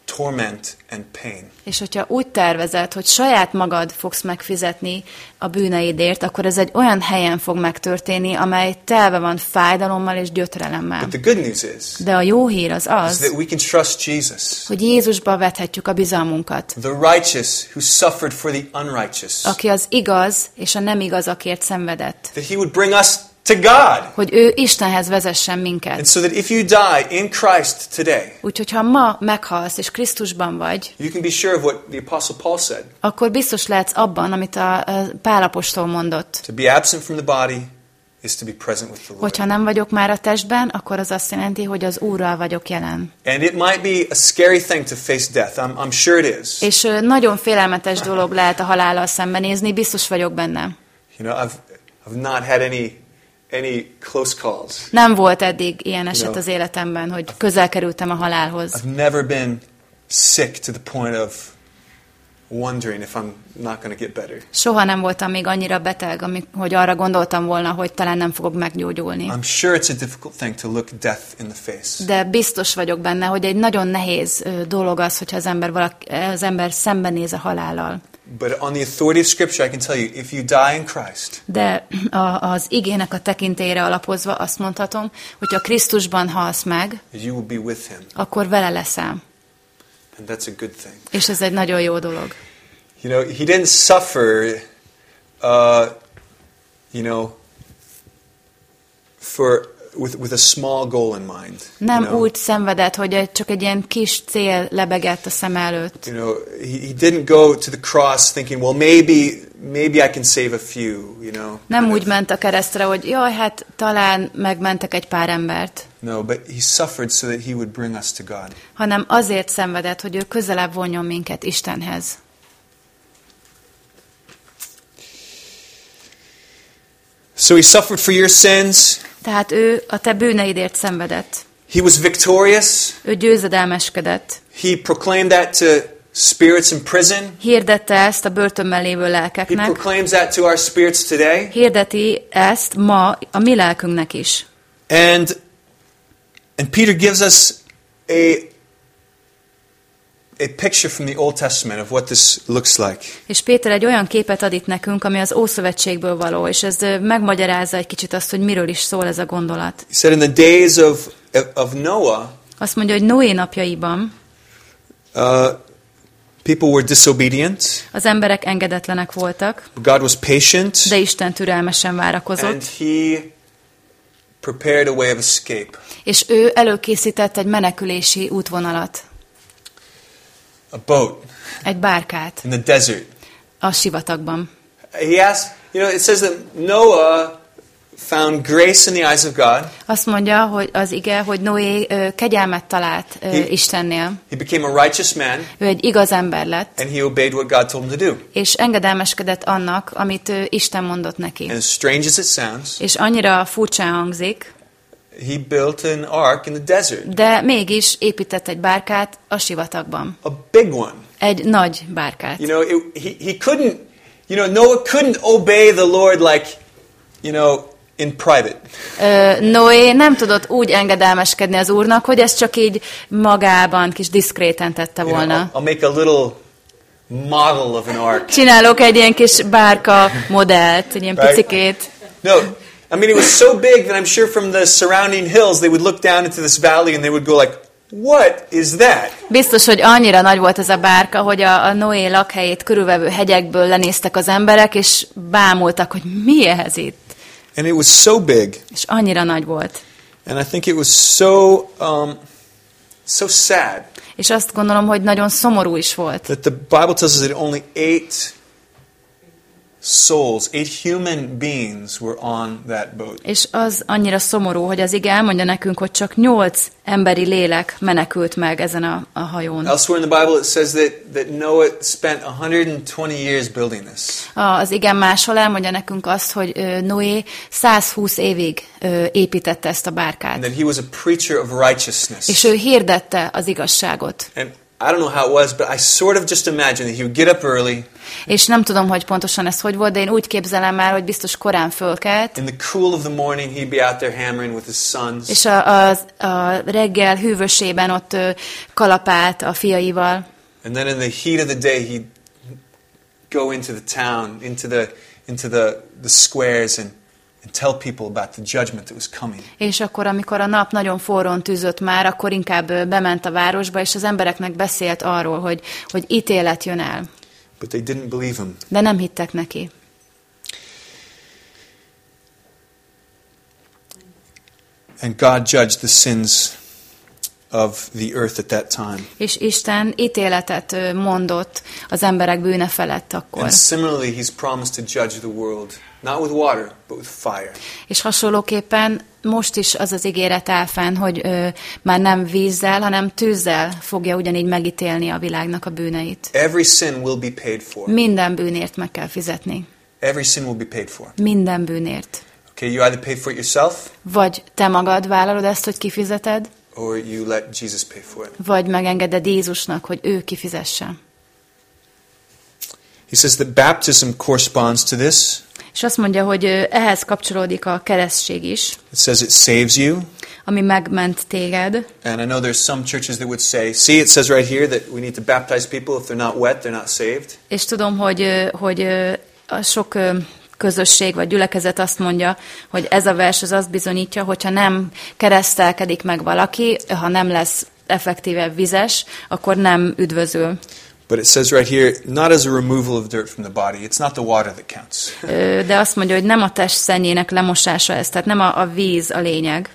torment and pain. És hogyha úgy tervezed, hogy saját magad fogsz megfizetni a bűneidért, akkor ez egy olyan helyen fog megtörténni, amely telve van fájdalommal és gyötrelemmel. But the good news is, De a jó hír az az, that we can trust Jesus, hogy Jézusba vethetjük a bizalmunkat, the righteous who suffered for the unrighteous, aki az igaz és a nem igazakért szenvedett. that he would bring us to God. Hogy ő Istenhez vezessen And minket. so that if you die in Christ today, Úgyhogy ha ma meghalsz és Krisztusban vagy, you can be sure of what the Apostle Paul said. akkor biztos lehetsz abban, amit a a Pálapostól mondott. To be absent from the body is to be present with the Lord. Hogyha nem vagyok már a testben, akkor az azt jelenti, hogy az Úrral vagyok jelen. And it might be a scary thing to face death. I'm, I'm sure it is. És nagyon félelmetes dolog lehet a halállal szembenézni, biztos vagyok benne. You know, I've, I've not had any, any close calls. Nem volt eddig ilyen eset No. az életemben, hogy közel kerültem a halálhoz. I've never been sick to the point of wondering if I'm not going to get better. Soha nem voltam még annyira beteg, ami- hogy arra gondoltam volna, hogy talán nem fogok meggyógyulni. I'm sure it's a difficult thing to look death in the face. De biztos vagyok benne, hogy egy nagyon nehéz dolog az, hogyha az ember, valaki, az ember szembenéz a halállal. But on the authority of Scripture, I can tell you, if you die in Christ, De a, az igének a tekintélyre alapozva azt mondhatom, hogy ha Krisztusban halsz meg, you will be with Him. akkor vele leszel. And that's a good thing. És ez egy nagyon jó dolog. You know, He didn't suffer, uh, you know, for, with, with a small goal in mind. Nem you know? úgy szenvedett, hogy csak egy ilyen kis cél lebegett a szem előtt. You know, he, he didn't go to the cross thinking, well, maybe, maybe I can save a few, you know. Nem úgy ment a keresztre, hogy jaj, hát talán megmentek egy pár embert, No, but he suffered so that he would bring us to God. hanem azért szenvedett, hogy ő közelebb vonjon minket Istenhez. So he suffered for your sins. Tehát ő a te bűneidért szenvedett. He was victorious. Ő győzedelmeskedett. He proclaimed that to spirits in prison. Hirdette ezt a börtönben lévő He lelkeknek. proclaims that to our spirits today. Hirdeti ezt ma a mi lelkünknek is. And and Peter gives us a a picture from the Old Testament of what this looks like. És Péter egy olyan képet ad itt nekünk, ami az Ószövetségből való, és ez megmagyarázza egy kicsit azt, hogy miről is szól ez a gondolat. He said in the days of of Noah, Azt mondja, hogy Noé napjaiban uh, people were disobedient. az emberek engedetlenek voltak, God was patient, de Isten türelmesen and várakozott, He prepared a way of escape. és ő előkészített egy menekülési útvonalat, A boat egy bárkát in the desert. a sivatagban. He asked, you know, it says that Noah found grace in the eyes of God. Azt mondja, hogy az ige, hogy Noé ö, kegyelmet talált ö, He- Istennél. He became a righteous man, Ő egy igaz ember lett, and he obeyed what God told him to do. és engedelmeskedett annak, amit ö, Isten mondott neki. And as strange as it sounds, És annyira furcsán hangzik, he built an ark in the desert, de mégis épített egy bárkát a sivatagban. a big one. Egy nagy bárkát. You know, it, he, he couldn't, you know, Noah couldn't obey the Lord like, you know, in private. Ö, Noé nem tudott úgy engedelmeskedni az úrnak, hogy ezt csak így magában, kis diszkréten tette You know, volna. I'll, I'll make a little model of an ark. Csinálok egy ilyen kis bárka modellt, egy ilyen Right. picikét. No, I mean, it was so big that I'm sure from the surrounding hills they would look down into this valley and they would go like, what is that? Biztos, hogy annyira nagy volt ez a bárka, hogy a, a Noé lakhelyét körülvevő hegyekből lenéztek az emberek, és bámultak, hogy mi ez itt. And it was so big. És annyira nagy volt. And I think it was so, um, so sad És azt gondolom, hogy nagyon szomorú is volt. that the Bible tells us that only eight souls, eight human beings were on that boat. És az annyira szomorú, hogy az ige elmondja nekünk, hogy csak nyolc emberi lélek menekült meg ezen a, a hajón. Elsewhere in the Bible, it says that, that Noah spent 120 years building this. Az igen máshol elmondja nekünk azt, hogy Noé 120 évig építette ezt a And bárkát. that he was a preacher of righteousness. És ő hirdette az igazságot. And I don't know how it was, but I sort of just imagine that he would get up early És nem tudom, hogy pontosan ez hogy volt, de én úgy képzelem el, hogy biztos korán fölkelt, in the cool of the morning, he'd be out there hammering with his sons. és a, a, a reggel hűvösében ott kalapált a fiaival, And then in the heat of the day, he'd go into the town, into the, into the, the squares, and, and tell people about the judgment that was coming. és akkor, amikor a nap nagyon forrón tűzött már, akkor inkább bement a városba, és az embereknek beszélt arról, hogy, hogy ítélet jön el. But they didn't believe him. De nem hittek neki. And God judged the sins of the earth at that time. És Isten ítéletet mondott az emberek bűne felett akkor. And similarly, he's promised to judge the world, not with water, but with fire. És hasonlóképpen most is az az ígéret áll fenn, hogy ö, már nem vízzel, hanem tűzzel fogja ugyanígy megítélni a világnak a bűneit. Every sin will be paid for. Minden bűnért meg kell fizetni. Every sin will be paid for. Minden bűnért. Okay, you either pay for it yourself Vagy te magad vállalod ezt, hogy kifizeted, or you let Jesus pay for it. vagy megengeded Jézusnak, hogy ő kifizesse. He says that baptism corresponds to this. És azt mondja, hogy ehhez kapcsolódik a keresztség is, It says it saves you. ami megment téged. And I know there's some churches that would say, see, it says right here that we need to baptize people. If they're not wet, they're not saved. És tudom, hogy, hogy sok közösség vagy gyülekezet azt mondja, hogy ez a vers az azt bizonyítja, hogyha nem keresztelkedik meg valaki, ha nem lesz effektíve vizes, akkor nem üdvözül. But it says right here, not as a removal of dirt from the body. It's not the water that counts. De azt mondja, hogy nem a test szennyének lemosása ez, tehát nem a, a víz a lényeg,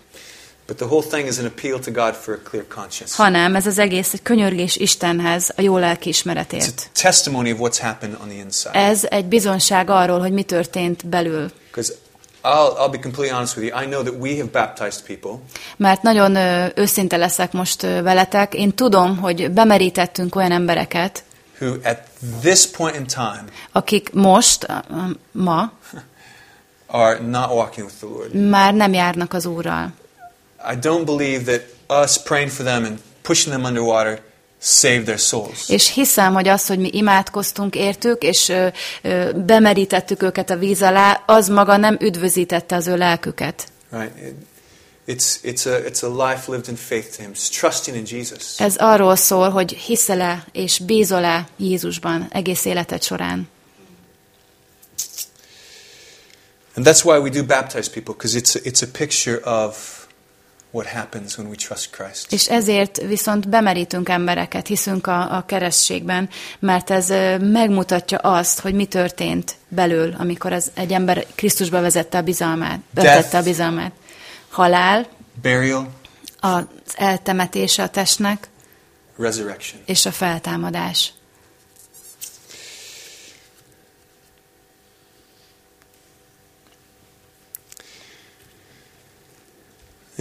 But the whole thing is an appeal to God for a clear conscience. hanem ez az egész egy könyörgés Istenhez a jó It's lelkiismeretért. a testimony of what's happened on the inside. Ez egy bizonság arról, hogy mi történt belül. Because I'll, I'll be completely honest with you. I know that we have baptized people Mert nagyon őszinte leszek most veletek. Én tudom, hogy bemerítettünk olyan embereket, who, at this point in time, akik most, ma, are not walking with the Lord. már nem járnak az Úrral. I don't believe that us praying for them and pushing them underwater saved their souls. És hiszem, hogy az, hogy mi imádkoztunk értük, és ö, ö, bemerítettük őket a víz alá, az maga nem üdvözítette az ő lelküket. Right? It, it's, it's, a, it's a life lived in faith to Him, trusting in Jesus. Ez arról szól, hogy hiszel-e és bízol-e Jézusban egész életed során. And that's why we do baptize people, because it's a, it's a picture of what happens when we trust Christ. És ezért viszont bemerítünk embereket, hiszünk a, a kerességben, mert ez megmutatja azt, hogy mi történt belül, amikor az egy ember Krisztusba vezette a bizalmát, vetette a bizalmát. Halál, Burial, az eltemetése a testnek, resurrection. és a feltámadás.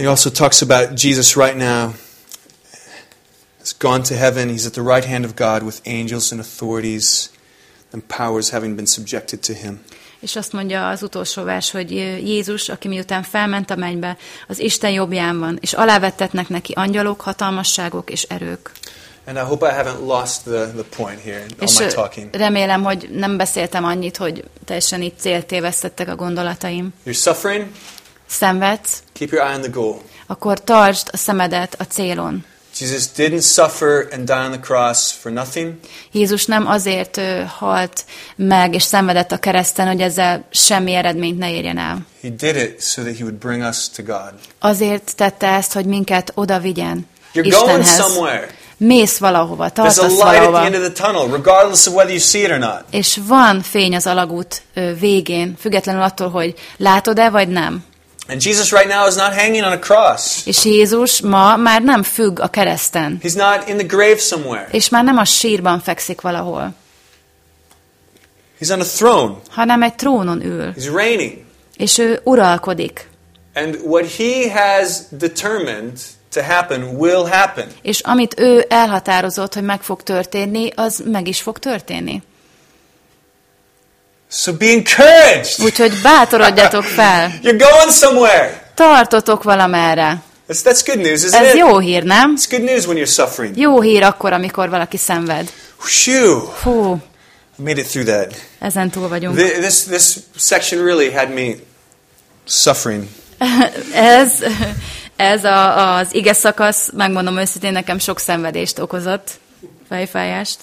He also talks about Jesus right now. He's gone to heaven. He's at the right hand of God with angels and authorities and powers having been subjected to him. És azt mondja az utolsó vers, hogy Jézus, aki miután felment a mennybe, az Isten jobbján van, és alávettetnek neki angyalok, hatalmasságok és erők. And I hope I haven't lost the, the point here in És all my talking. remélem, hogy nem beszéltem annyit, hogy teljesen itt céltévesztettek a gondolataim. You're suffering, Szenvedsz, keep your eye on the goal. akkor tartsd a szemedet a célon. Jesus didn't suffer and die on the cross for nothing. Jézus nem azért ö, halt meg és szenvedett a kereszten, hogy ezzel semmi eredményt ne érjen el. He did it so that he would bring us to God. Azért tette ezt, hogy minket oda vigyen You're going Istenhez. somewhere. Mész valahova, tartasz valahova. tunnel. És van fény az alagút végén, függetlenül attól, hogy látod-e vagy nem. And Jesus right now is not hanging on a cross. És Jézus ma már nem függ a kereszten, He's not in the grave somewhere. és már nem a sírban fekszik valahol, He's on a throne. hanem egy trónon ül, He's reigning. és ő uralkodik. And what he has determined to happen will happen. És amit ő elhatározott, hogy meg fog történni, az meg is fog történni. So be encouraged. Úgyhogy bátorodjatok fel, You're going somewhere. tartotok valamerre. That's, that's good news, isn't Ez it? jó hír, nem? It's good news when you're suffering. Jó hír akkor, amikor valaki szenved. Fú, I made it through that. ezen túl vagyunk. Th- This, this section really had me suffering. Ez, ez a, az ige szakasz, megmondom őszintén, nekem sok szenvedést okozott, fejfájást.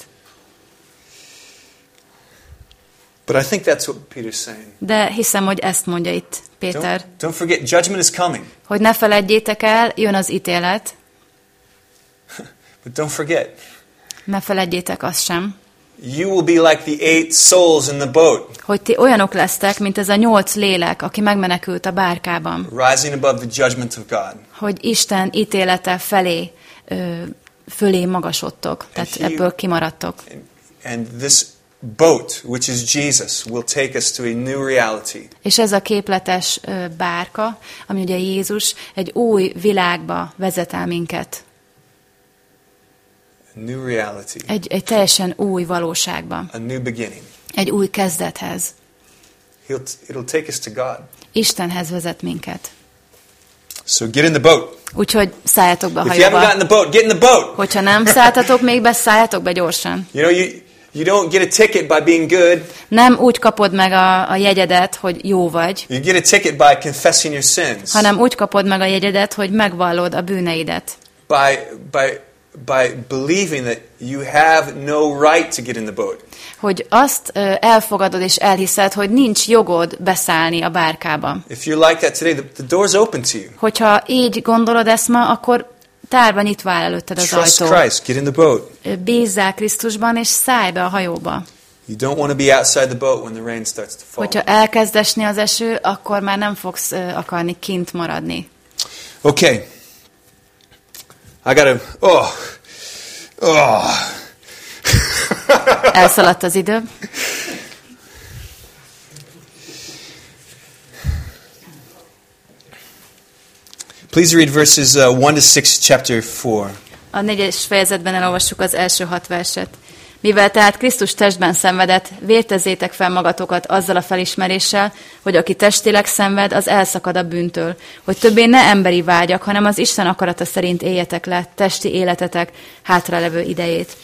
But I think that's what Peter's saying. De hiszem, hogy ezt mondja itt Péter, Don't, don't forget, judgment is coming. hogy ne feledjétek el, jön az ítélet, But don't forget, ne feledjétek azt sem, you will be like the eight souls in the boat, hogy ti olyanok lesztek, mint ez a nyolc lélek, aki megmenekült a bárkában, rising above the judgment of God. hogy Isten ítélete felé, ö, fölé magasodtok, tehát And he- ebből kimaradtok. And, and this boat, which is Jesus, will take us to a new reality. És ez a képletes bárka, ami ugye Jézus, egy új világba vezet el minket. A new reality. Egy, egy teljesen új valóságba. A new beginning. Egy új kezdethez. He'll, it'll take us to God. Istenhez vezet minket. So get in the boat. Úgyhogy szálljatok be a If you haven't gotten hajóba. the boat, get in the boat. Hogyha nem szálltatok még be, szálljatok be gyorsan. You know, you, you don't get a ticket by being good. Nem úgy kapod meg a, a jegyedet, hogy jó vagy, You get a ticket by confessing your sins. hanem úgy kapod meg a jegyedet, hogy megvallod a bűneidet. By, by, by believing that you have no right to get in the boat. Hogy azt elfogadod és elhiszed, hogy nincs jogod beszállni a bárkába. If you're like that today, the, the door's open to you. Hogyha így gondolod ezt ma, akkor tárban nyitva áll előtted az Trust ajtó. Christ. Get in the boat. Bízzál Krisztusban, és szállj be a hajóba. You don't want to be outside the boat when the rain starts to fall. Hogyha elkezd esni az eső, akkor már nem fogsz akarni kint maradni. Okay. I gotta. Oh. Oh. Elszaladt az idő. Please read verses uh, 1 to 6, chapter 4. A négyes fejezetben elolvassuk az első hat verset. Mivel tehát Krisztus testben szenvedett, vértezzétek fel magatokat azzal a felismeréssel, hogy aki testileg szenved, az elszakad a bűntől, hogy többé ne emberi vágyak, hanem az Isten akarata szerint éljetek le testi életetek hátralevő idejét.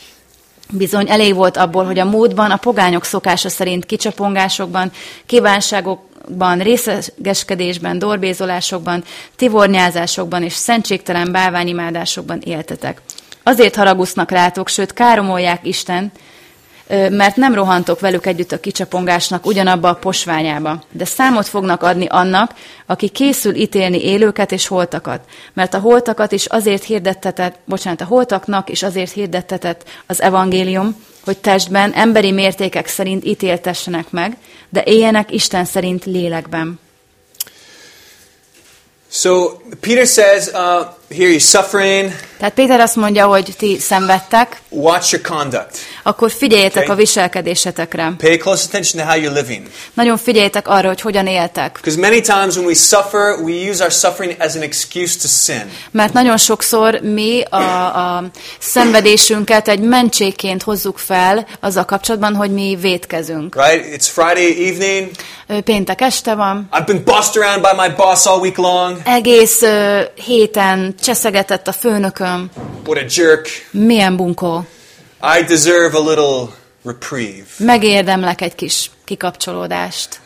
Bizony elég volt abból, hogy a módban, a pogányok szokása szerint kicsapongásokban, kívánságokban, részegeskedésben, dorbézolásokban, tivornyázásokban és szentségtelen bálványimádásokban éltetek. Azért haragusznak rátok, sőt káromolják Isten, mert nem rohantok velük együtt a kicsapongásnak ugyanabba a posványába, de számot fognak adni annak, aki készül ítélni élőket és holtakat, mert a holtakat is azért hirdettetett, bocsánat, a holtaknak is azért hirdettetett az evangélium, hogy testben, emberi mértékek szerint ítéltessenek meg, de éljenek Isten szerint lélekben. So Peter says, uh, here you're suffering, Tehát Péter azt mondja, hogy ti szenvedtek, watch your conduct. akkor figyeljetek Okay. a viselkedésetekre. Pay close attention to how you're living. Nagyon figyeljetek arra, hogy hogyan éltek. Because many times when we suffer, we use our suffering as an excuse to sin. Mert nagyon sokszor mi a, a szenvedésünket egy mentségként hozzuk fel azzal kapcsolatban, hogy mi vétkezünk. Right? It's Friday evening. Péntek este van, I've been bossed around by my boss all week long. egész ö, héten cseszegetett a főnököm, What a jerk. milyen bunkó. I deserve a little reprieve. Megérdemlek egy kis kikapcsolódást.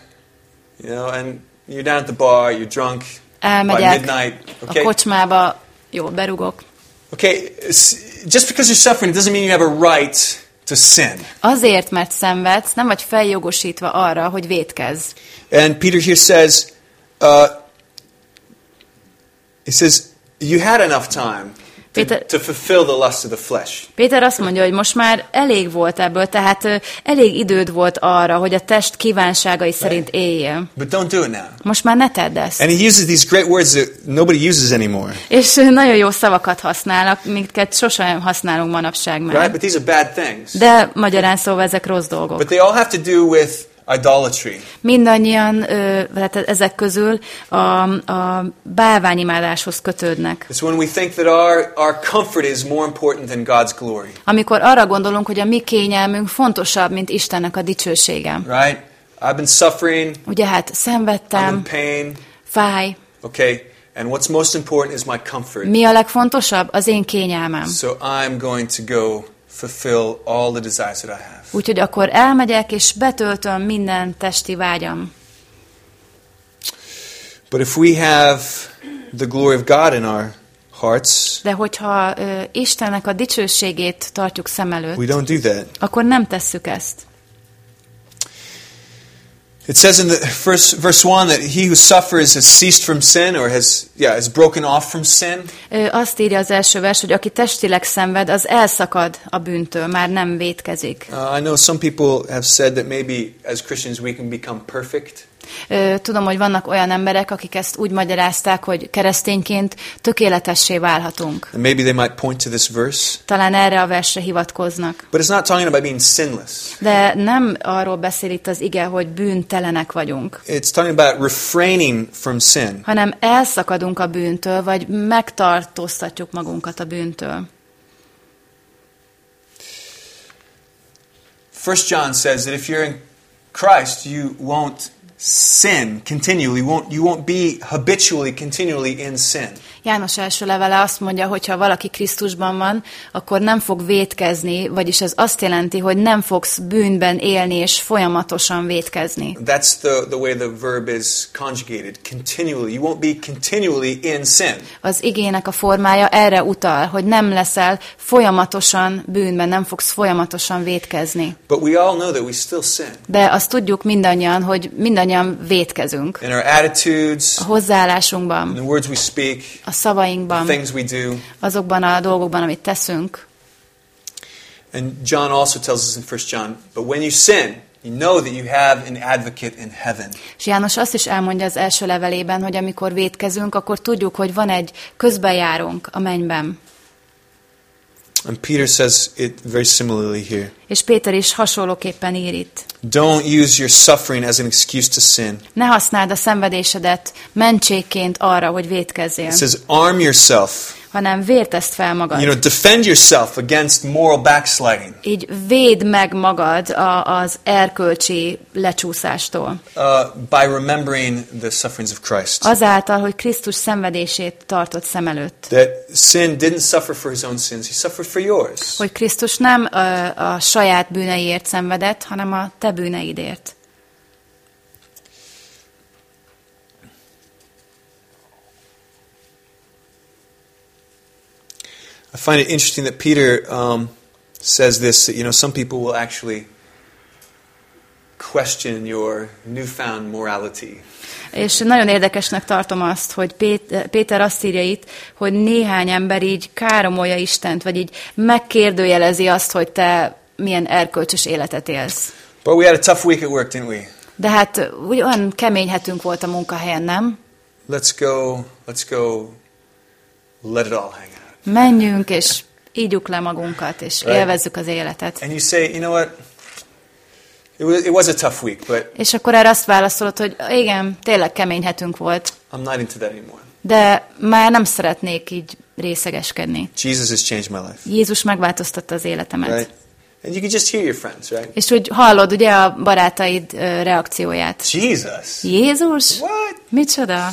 You know, and you're down at the bar, you're drunk by Elmegyek midnight. a Okay? kocsmába, jó, berugok. Okay, just because you're suffering, doesn't mean you have a right to sin. Azért, mert szenvedsz, nem vagy feljogosítva arra, hogy vétkezz. And Peter here says, uh, he says, you had enough time to Péter, to fulfill the lust of the flesh. Péter azt mondja, hogy most már elég volt ebből, tehát elég időd volt arra, hogy a test kívánságai szerint éljél. But don't do it now. Most már ne tedd ezt. And he uses these great words that nobody uses anymore. És nagyon jó szavakat használnak, amiket sosem használunk manapság Right? már. But these are bad things. De magyarán szóval ezek rossz dolgok. But they all have to do with idolatry. Mindannyian, ö, tehát ezek közül a, a bálványimádáshoz kötődnek. It's when we think that our, our comfort is more important than God's glory. Amikor arra gondolunk, hogy a mi kényelmünk fontosabb, mint Istennek a dicsősége. Right? I've been suffering. Ugye hát I'm szenvedtem, in pain. fáj. Okay? And what's most important is my comfort. Mi a legfontosabb? Az én kényelmem. So I'm going to go fulfill all the desires that I have. Úgyhogy akkor elmegyek, és betöltöm minden testi vágyam. But if we have the glory of God in our hearts, De hogyha ö, Istennek a dicsőségét tartjuk szem előtt, we don't do that. akkor nem tesszük ezt. It says in the first verse one that he who suffers has ceased from sin or has yeah has broken off from sin. Azt írja az első vers, hogy aki testileg szenved, az elszakad a bűntől, már nem vétkezik. Uh, I know some people have said that maybe as Christians we can become perfect. Tudom, hogy vannak olyan emberek, akik ezt úgy magyarázták, hogy keresztényként tökéletessé válhatunk. And maybe they might point to this verse. Talán erre a versre hivatkoznak. But it's not talking about being sinless. De nem arról beszél itt az ige, hogy bűntelenek vagyunk, It's talking about refraining from sin. hanem elszakadunk a bűntől, vagy megtartóztatjuk magunkat a bűntől. First John says that if you're in Christ, you won't sin continually. You won't, you won't be habitually, continually in sin. János első levele azt mondja, hogy ha valaki Krisztusban van, akkor nem fog vétkezni, vagyis ez azt jelenti, hogy nem fogsz bűnben élni és folyamatosan vétkezni. That's the, the way the verb is conjugated. Continually. You won't be continually in sin. Az igének a formája erre utal, hogy nem leszel folyamatosan bűnben, nem fogsz folyamatosan vétkezni. But we all know that we still sin. De azt tudjuk mindannyian, hogy mindannyian vétkezünk. In our attitudes, A in hozzáállásunkban, the words we speak, a szavainkban, things we do. azokban a dolgokban, amit teszünk. And John also tells us in 1 John, but when you sin, you know that you have an advocate in heaven. És János azt is elmondja az első levelében, hogy amikor vétkezünk, akkor tudjuk, hogy van egy közbejárónk a mennyben. And Peter says it very similarly here. És Péter is hasonlóképpen ír itt. Don't use your suffering as an excuse to sin. Ne használd a szenvedésedet mentségként arra, hogy vétkezzél, It says, arm yourself. Hanem vértezd fel magad. You know, defend yourself against moral backsliding Így védd meg magad a, az erkölcsi lecsúszástól. uh, by remembering the sufferings of Christ. Azáltal, hogy Krisztus szenvedését tartott szem előtt. That sin didn't suffer for his own sins, he suffered for yours. Hogy Krisztus nem a, a saját bűneiért szenvedett, hanem a te bűneidért. I find it interesting that Peter um, says this that, you know, some people will actually question your newfound morality. És nagyon érdekesnek tartom azt, hogy Pét- Péter azt írja itt, hogy néhány ember így káromolja Istent, vagy így megkérdőjelezi azt, hogy te milyen erkölcsös életet élsz. But we had a tough week at work, didn't we? De hát olyan kemény hetünk volt a munkahelyen, nem? Let's go, let's go, let it all hang. Menjünk, és ígyuk le magunkat, és Right. élvezzük az életet. And you say, you know what? It was, it was a tough week, but És akkor erre azt válaszolod, hogy igen, tényleg kemény hetünk volt, I'm not into that anymore. de már nem szeretnék így részegeskedni. Jesus has changed my life. Jézus megváltoztatta az életemet. Right? And you can just hear your friends, right? És úgy hallod ugye a barátaid reakcióját. Jesus. Jézus? What? Micsoda?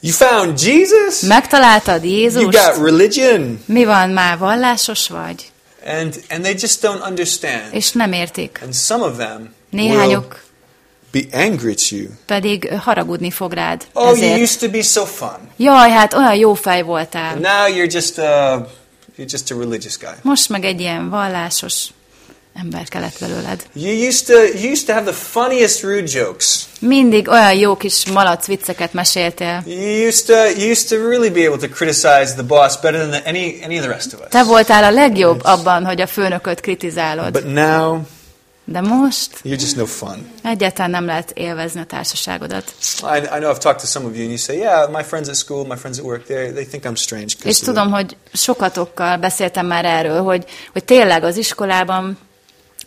You found Jesus? Megtaláltad You Jézust? got religion. Mi van, már vallásos vagy? And and they just don't understand. És nem értik. And some of them will Néhányuk be angry at you. pedig haragudni fog rád Oh, you ezért. used to be so fun. Jaj, hát olyan jó fej voltál. And now you're just a you're just a religious guy. Most meg egy ilyen vallásos ember lett belőled. You used to you used to have the funniest rude jokes. Mindig olyan jó kis malac vicceket meséltél. You used to you used to really be able to criticize the boss better than any any of the rest of us. Te voltál a legjobb abban, hogy a főnököt kritizálod. But now De most you're just no fun. egyáltalán nem lehet élvezni a társaságodat. I, I know I've talked to some of you and you say, yeah, my friends at school, my friends at work, they they think I'm strange. És tudom, hogy sokatokkal beszéltem már erről, hogy, hogy tényleg az iskolában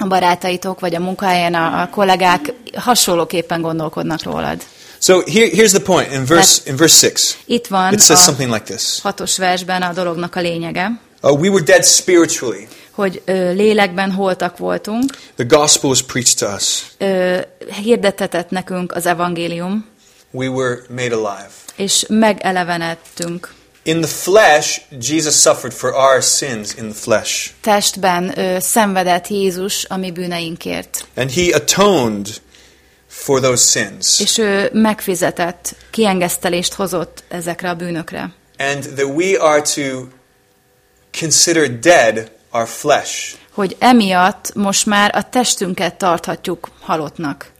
a barátaitok, vagy a munkahelyen a, a kollégák hasonlóképpen gondolkodnak rólad. So here, here's the point in verse in verse six. Itt van It says something like this: hatos versben a dolognak a lényege, uh, We were dead spiritually. hogy ö, lélekben holtak voltunk, The gospel was preached to us. ö, hirdettetett nekünk az evangélium, We were made alive. és megelevenedtünk. In the flesh, Jesus suffered for our sins in the flesh, Testben ö, szenvedett Jézus a mi bűneinkért, and He atoned for those sins, és ő megfizetett, kiengesztelést hozott ezekre a bűnökre. and that we are to consider dead our flesh, Hogy emiatt most már a testünket tarthatjuk halottnak,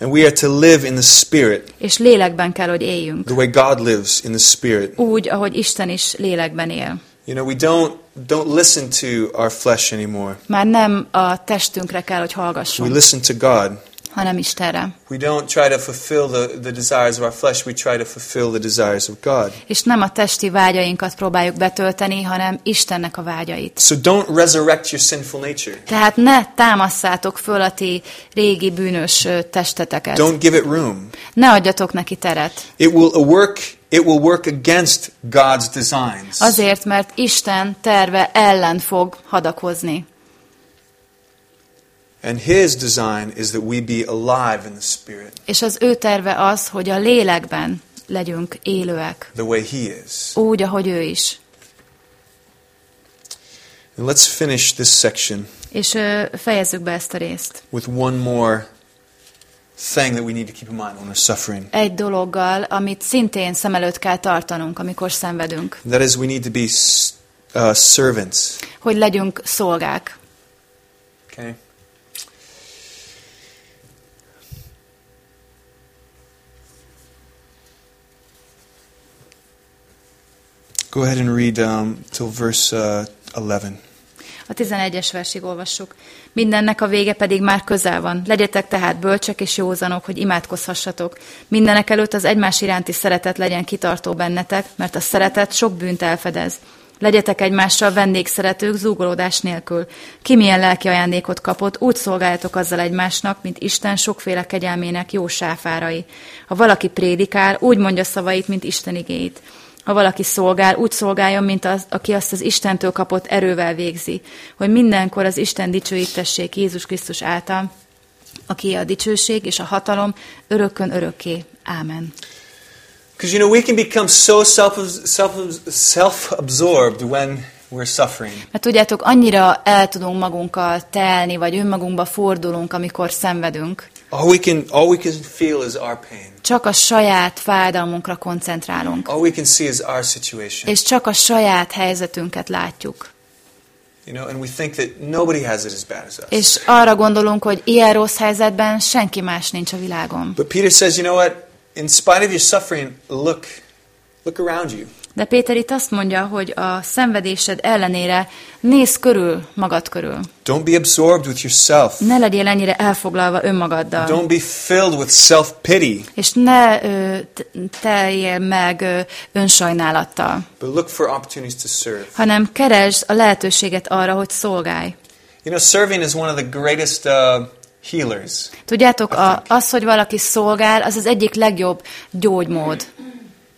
and we are to live in the Spirit, és lélekben kell, hogy éljünk. the way God lives in the Spirit. Úgy, ahogy Isten is lélekben él. You know, we don't don't listen to our flesh anymore. Már nem a testünkre kell, hogy We hallgassunk, listen to God. Hanem Istenre. We don't try to fulfill the, the desires of our flesh, we try to fulfill the desires of God. És nem a testi vágyainkat próbáljuk betölteni, hanem Istennek a vágyait. So don't resurrect your sinful nature. Tehát ne támasszátok föl a ti régi bűnös testeteket. Don't give it room. Ne adjatok neki teret. It will work it will work against God's designs. Azért, mert Isten terve ellen fog hadakozni. And his design is that we be alive in the spirit, És az ő terve az, hogy a lélekben legyünk élőek. the way he is. Úgy, ahogy ő is. And let's finish this section És fejezzük be ezt a részt. with one more thing that we need to keep in mind when we're suffering. Egy dologgal, amit szintén szem előtt kell tartanunk, amikor szenvedünk. That is we need to be uh, servants. Hogy legyünk szolgák. Okay? Go ahead and read um, till verse uh, 11. A 11-es versig olvassuk. Mindennek a vége pedig már közel van. Legyetek tehát bölcsek és józanok, hogy imádkozhassatok. Mindenek előtt az egymás iránti szeretet legyen kitartó bennetek, mert a szeretet sok bűnt elfedez. Legyetek egymással vendégszeretők zúgolódás nélkül. Ki milyen lelki ajándékot kapott, úgy szolgáljatok azzal egymásnak, mint Isten sokféle kegyelmének jó sáfárai. Ha valaki prédikál, úgy mondja szavait, mint Isten igéit. Ha valaki szolgál, úgy szolgáljon, mint az, aki azt az Istentől kapott erővel végzi, hogy mindenkor az Isten dicsőítessék Jézus Krisztus által, aki a dicsőség és a hatalom örökkön örökké. Ámen. Because you know, we can become so self self self-absorbed when we're suffering. Mert tudjátok, annyira el tudunk magunkkal telni, vagy önmagunkba fordulunk, amikor szenvedünk. All we can all we can feel is our pain. Csak a saját fájdalmunkra koncentrálunk. All we can see is our situation. És csak a saját helyzetünket látjuk. You know, and we think that nobody has it as bad as us. És arra gondolunk, hogy ilyen rossz helyzetben senki más nincs a világon. But Peter says, you know what? In spite of your suffering, look look around you. De Péter itt azt mondja, hogy a szenvedésed ellenére nézz körül magad körül. Don't be absorbed with yourself. Ne legyél ennyire elfoglalva önmagaddal. Don't be filled with self-pity, És ne ö, teljél meg ö, önsajnálattal, but look for opportunities to serve. hanem keresd a lehetőséget arra, hogy szolgálj. You know, serving is one of the greatest uh, healers. Tudjátok, a, az, hogy valaki szolgál, az az egyik legjobb gyógymód.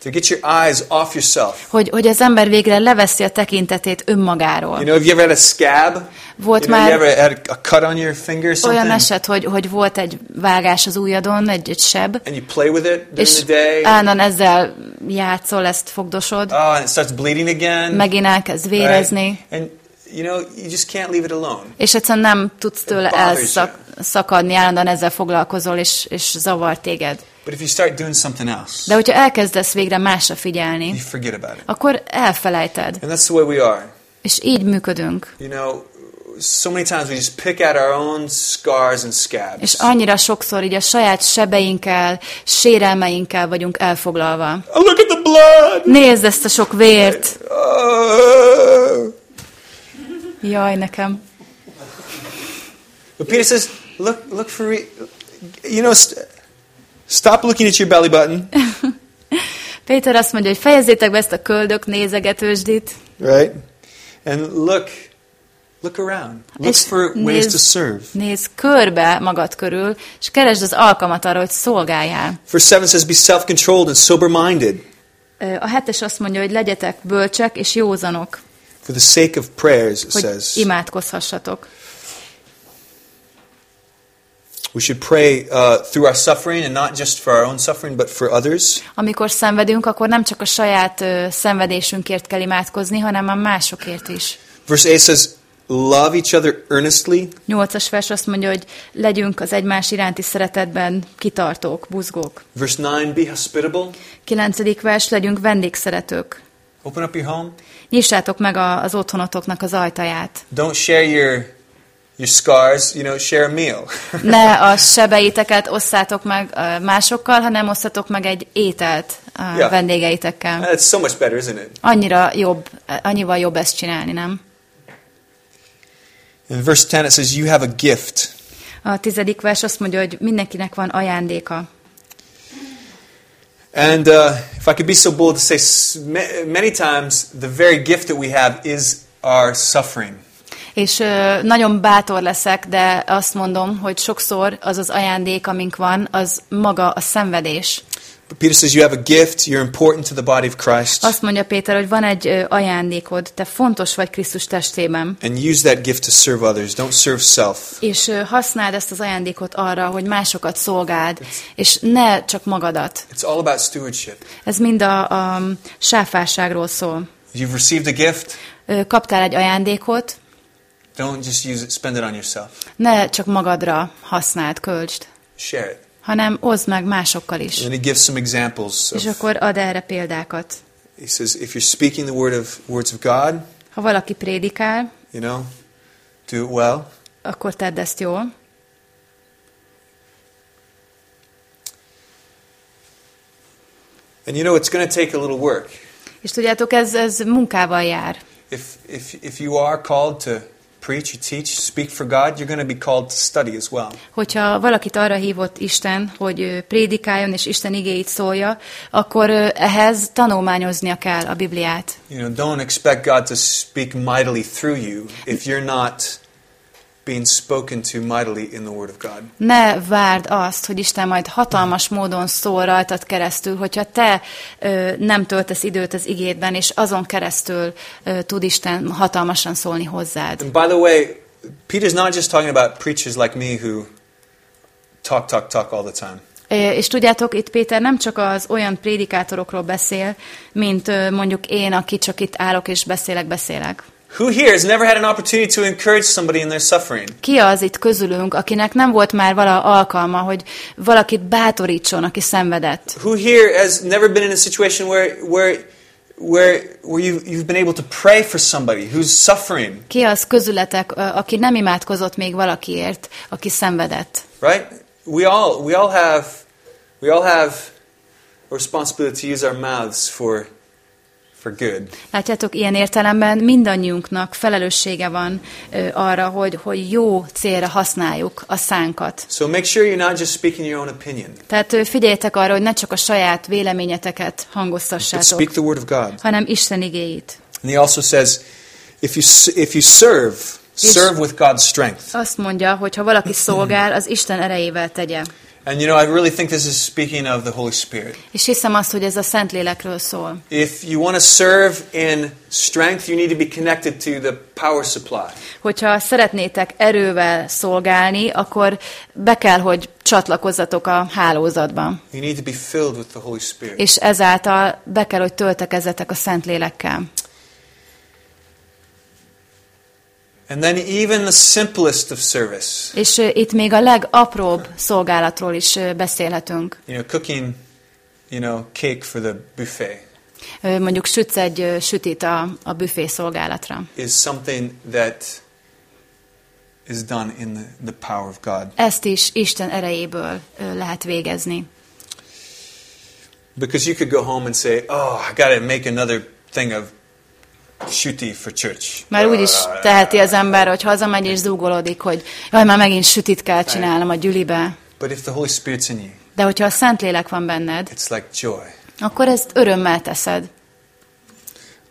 To get your eyes off yourself. Hogy, hogy az ember végre leveszi a tekintetét önmagáról. You know, have you ever had a scab? Volt you, know, you már ever had a cut on your finger something? olyan eset, hogy, hogy volt egy vágás az ujjadon, egy, egy seb, And you play with it és the day. állandóan ezzel játszol, ezt fogdosod, Oh, and it starts bleeding again. megint elkezd vérezni, Right? And you know, you just can't leave it alone. és egyszerűen nem tudsz tőle elszakadni, állandóan ezzel foglalkozol, és, és zavar téged. But if you start doing something else, De hogyha elkezdesz végre másra you figyelni, forget about it. akkor elfelejted. And that's the way we are. És így működünk. You know, so many times we just pick at our own scars and scabs. És annyira sokszor így a saját sebeinkkel, sérelmeinkkel vagyunk elfoglalva. Oh, look at the blood! Nézd ezt a sok vért! Oh. Jaj, nekem. But Peter says, look, look for, you know, st- stop looking at your belly button, Péter azt mondja, hogy fejezzétek be ezt a köldök nézegetősdit, right? And look, look around. Look És for ways to serve. nézz körbe magad körül, és keresd az alkalmat arra, hogy szolgáljál. Verse 7 says, be self-controlled and sober-minded A hetes azt mondja, hogy legyetek bölcsek és józanok, for the sake of prayers, it says. imádkozhassatok. We should pray uh, through our suffering and not just for our own suffering, but for others. Amikor szenvedünk, akkor nem csak a saját ö, szenvedésünkért kell imádkozni, hanem a másokért is. Verse 8 says, love each other earnestly Nyolcas vers azt mondja, hogy legyünk az egymás iránti szeretetben kitartók, buzgók. Verse 9, be hospitable. Kilencedik vers, legyünk vendégszeretők. Open up your home. Nyissátok meg a, az otthonotoknak az ajtaját. Don't share your your scars, you know, share a meal. Ne a sebeiteket osszátok meg másokkal, hanem osszatok meg egy ételt a Ja. vendégeitekkel. That's so much better, isn't it? Annyira jobb, annyival jobb ezt csinálni, nem? In verse 10 it says, You have a gift. A tizedik vers azt mondja, hogy mindenkinek van ajándéka. And uh, if I could be so bold to say, many times the very gift that we have is our suffering. És ö, nagyon bátor leszek, de azt mondom, hogy sokszor az az ajándék, amink van, az maga a szenvedés. Peter says, You have a gift, you're important to the body of Christ, Azt mondja Péter, hogy van egy ajándékod, te fontos vagy Krisztus testében, and use that gift to serve others. Don't serve self. és használd ezt az ajándékot arra, hogy másokat szolgáld, és ne csak magadat. It's all about stewardship. Ez mind a, a sáfárságról szól. You've received a gift, Kaptál egy ajándékot, don't just use it, spend it on yourself. ne csak magadra használd, költsd, Share it. Hanem oszd meg másokkal is. And he gives some examples. És Of, akkor ad erre példákat. he says, If you're speaking the word of, words of God, Ha valaki prédikál, you know, do it well. akkor tedd ezt jól. And you know, it's going to take a little work. És tudjátok, ez, ez munkával jár. If, if, if you are called to preach or teach, speak for God, you're going to be called to study as well. Hogyha valakit arra hívott Isten, hogy prédikáljon és Isten igéit szólja, akkor ehhez tanulmányoznia kell a Bibliát. You know, don't expect God to speak mightily through you if you're not being spoken to mightily in the Word of God. Ne várd azt, hogy Isten majd hatalmas módon szól rajtad keresztül, hogyha te ö, nem töltesz időt az igédben, és azon keresztül ö, tud Isten hatalmasan szólni hozzád. And by the way, Peter's not just talking about preachers like me who talk, talk, talk all the time. És tudjátok, itt Péter nem csak az olyan prédikátorokról beszél, mint mondjuk én, aki csak itt állok és beszélek, beszélek. Who here has never had an opportunity to encourage somebody in their suffering? Ki az itt közülünk, akinek nem volt már vala alkalma, hogy valakit bátorítson, aki szenvedett? Who here has never been in a situation where, where, where, where you, you've been able to pray for somebody who's suffering, Ki az közületek, aki nem imádkozott még valakiért, aki szenvedett? right? We all, we all have, we all have a responsibility to use our mouths for, for good. Látjátok, ilyen értelemben mindannyiunknak felelőssége van ö, arra, hogy, hogy jó célra használjuk a szánkat. So make sure you're not just speaking your own opinion, Tehát ö, figyeljetek arra, hogy ne csak a saját véleményeteket hangoztassátok, speak the word of God. hanem Isten igéit. And he also says, if you, if you serve, serve with God's strength. Azt mondja, hogy ha valaki szolgál, az Isten erejével tegye. And you know, I really think this is speaking of the Holy Spirit. És hiszem azt, hogy ez a Szentlélekről szól. If you want to serve in strength, you need to be connected to the power supply. Hogyha szeretnétek erővel szolgálni, akkor be kell, hogy csatlakozzatok a hálózatba. You need to be filled with the Holy Spirit. És ezáltal be kell, hogy töltekezzetek a Szentlélekkel. And then even the simplest of service, És ö, itt még a legapróbb szolgálatról is ö, beszélhetünk. you know, cooking, you know, cake for the buffet Ö, Mondjuk sütsz egy ö, sütit a, a büfé szolgálatra. is something that is done in the, the power of God. Ezt is Isten erejéből ö, lehet végezni. Because you could go home and say, "Oh, I got to make another thing of shooty for church." Mert úgy is teheti az ember, hogy hazamegy és zúgolódik, hogy jaj, már megint sütit kell csinálnom a gyülibe. But if the Holy Spirit's in you, De hogyha a Szentlélek van benned, it's like joy. akkor ezt örömmel teszed.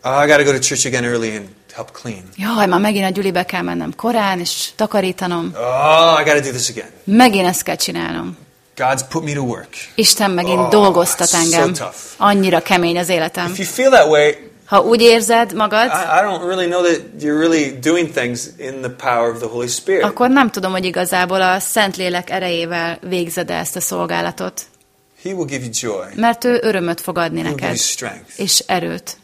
Oh, I got to go to church again early and help clean. Jaj, már megint a gyülibe kell mennem korán, és takarítanom. Oh, I got to do this again. Megint ezt kell csinálnom. God's put me to work. Isten megint Oh, dolgoztat so engem. tough. Annyira kemény az életem. If you feel that way, Ha úgy érzed magad, I, I don't really know that you're really doing things in the power of the Holy Spirit. akkor nem tudom, hogy igazából a Szentlélek erejével végzed -e ezt a szolgálatot. He will give you joy. Mert ő örömöt fog adni He neked, és erőt.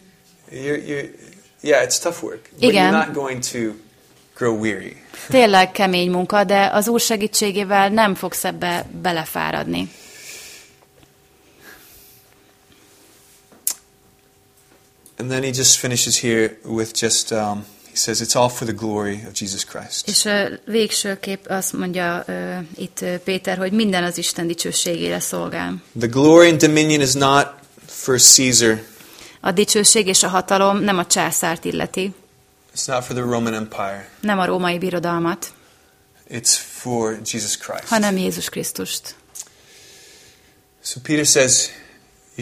You're, you're, yeah, it's tough work, but Igen. you're not going to grow weary. Tényleg kemény munka, de az Úr segítségével nem fogsz ebbe belefáradni. And then he just finishes here with just, um, he says, it's all for the glory of Jesus Christ. És végsőképp azt mondja uh, itt uh, Péter, hogy minden az Isten dicsőségére szolgál. The glory and dominion is not for Caesar, A dicsőség és a hatalom nem a császárt illeti, it's not for the Roman Empire, nem a római birodalmat, it's for Jesus Christ. hanem Jézus Krisztust. So Peter says,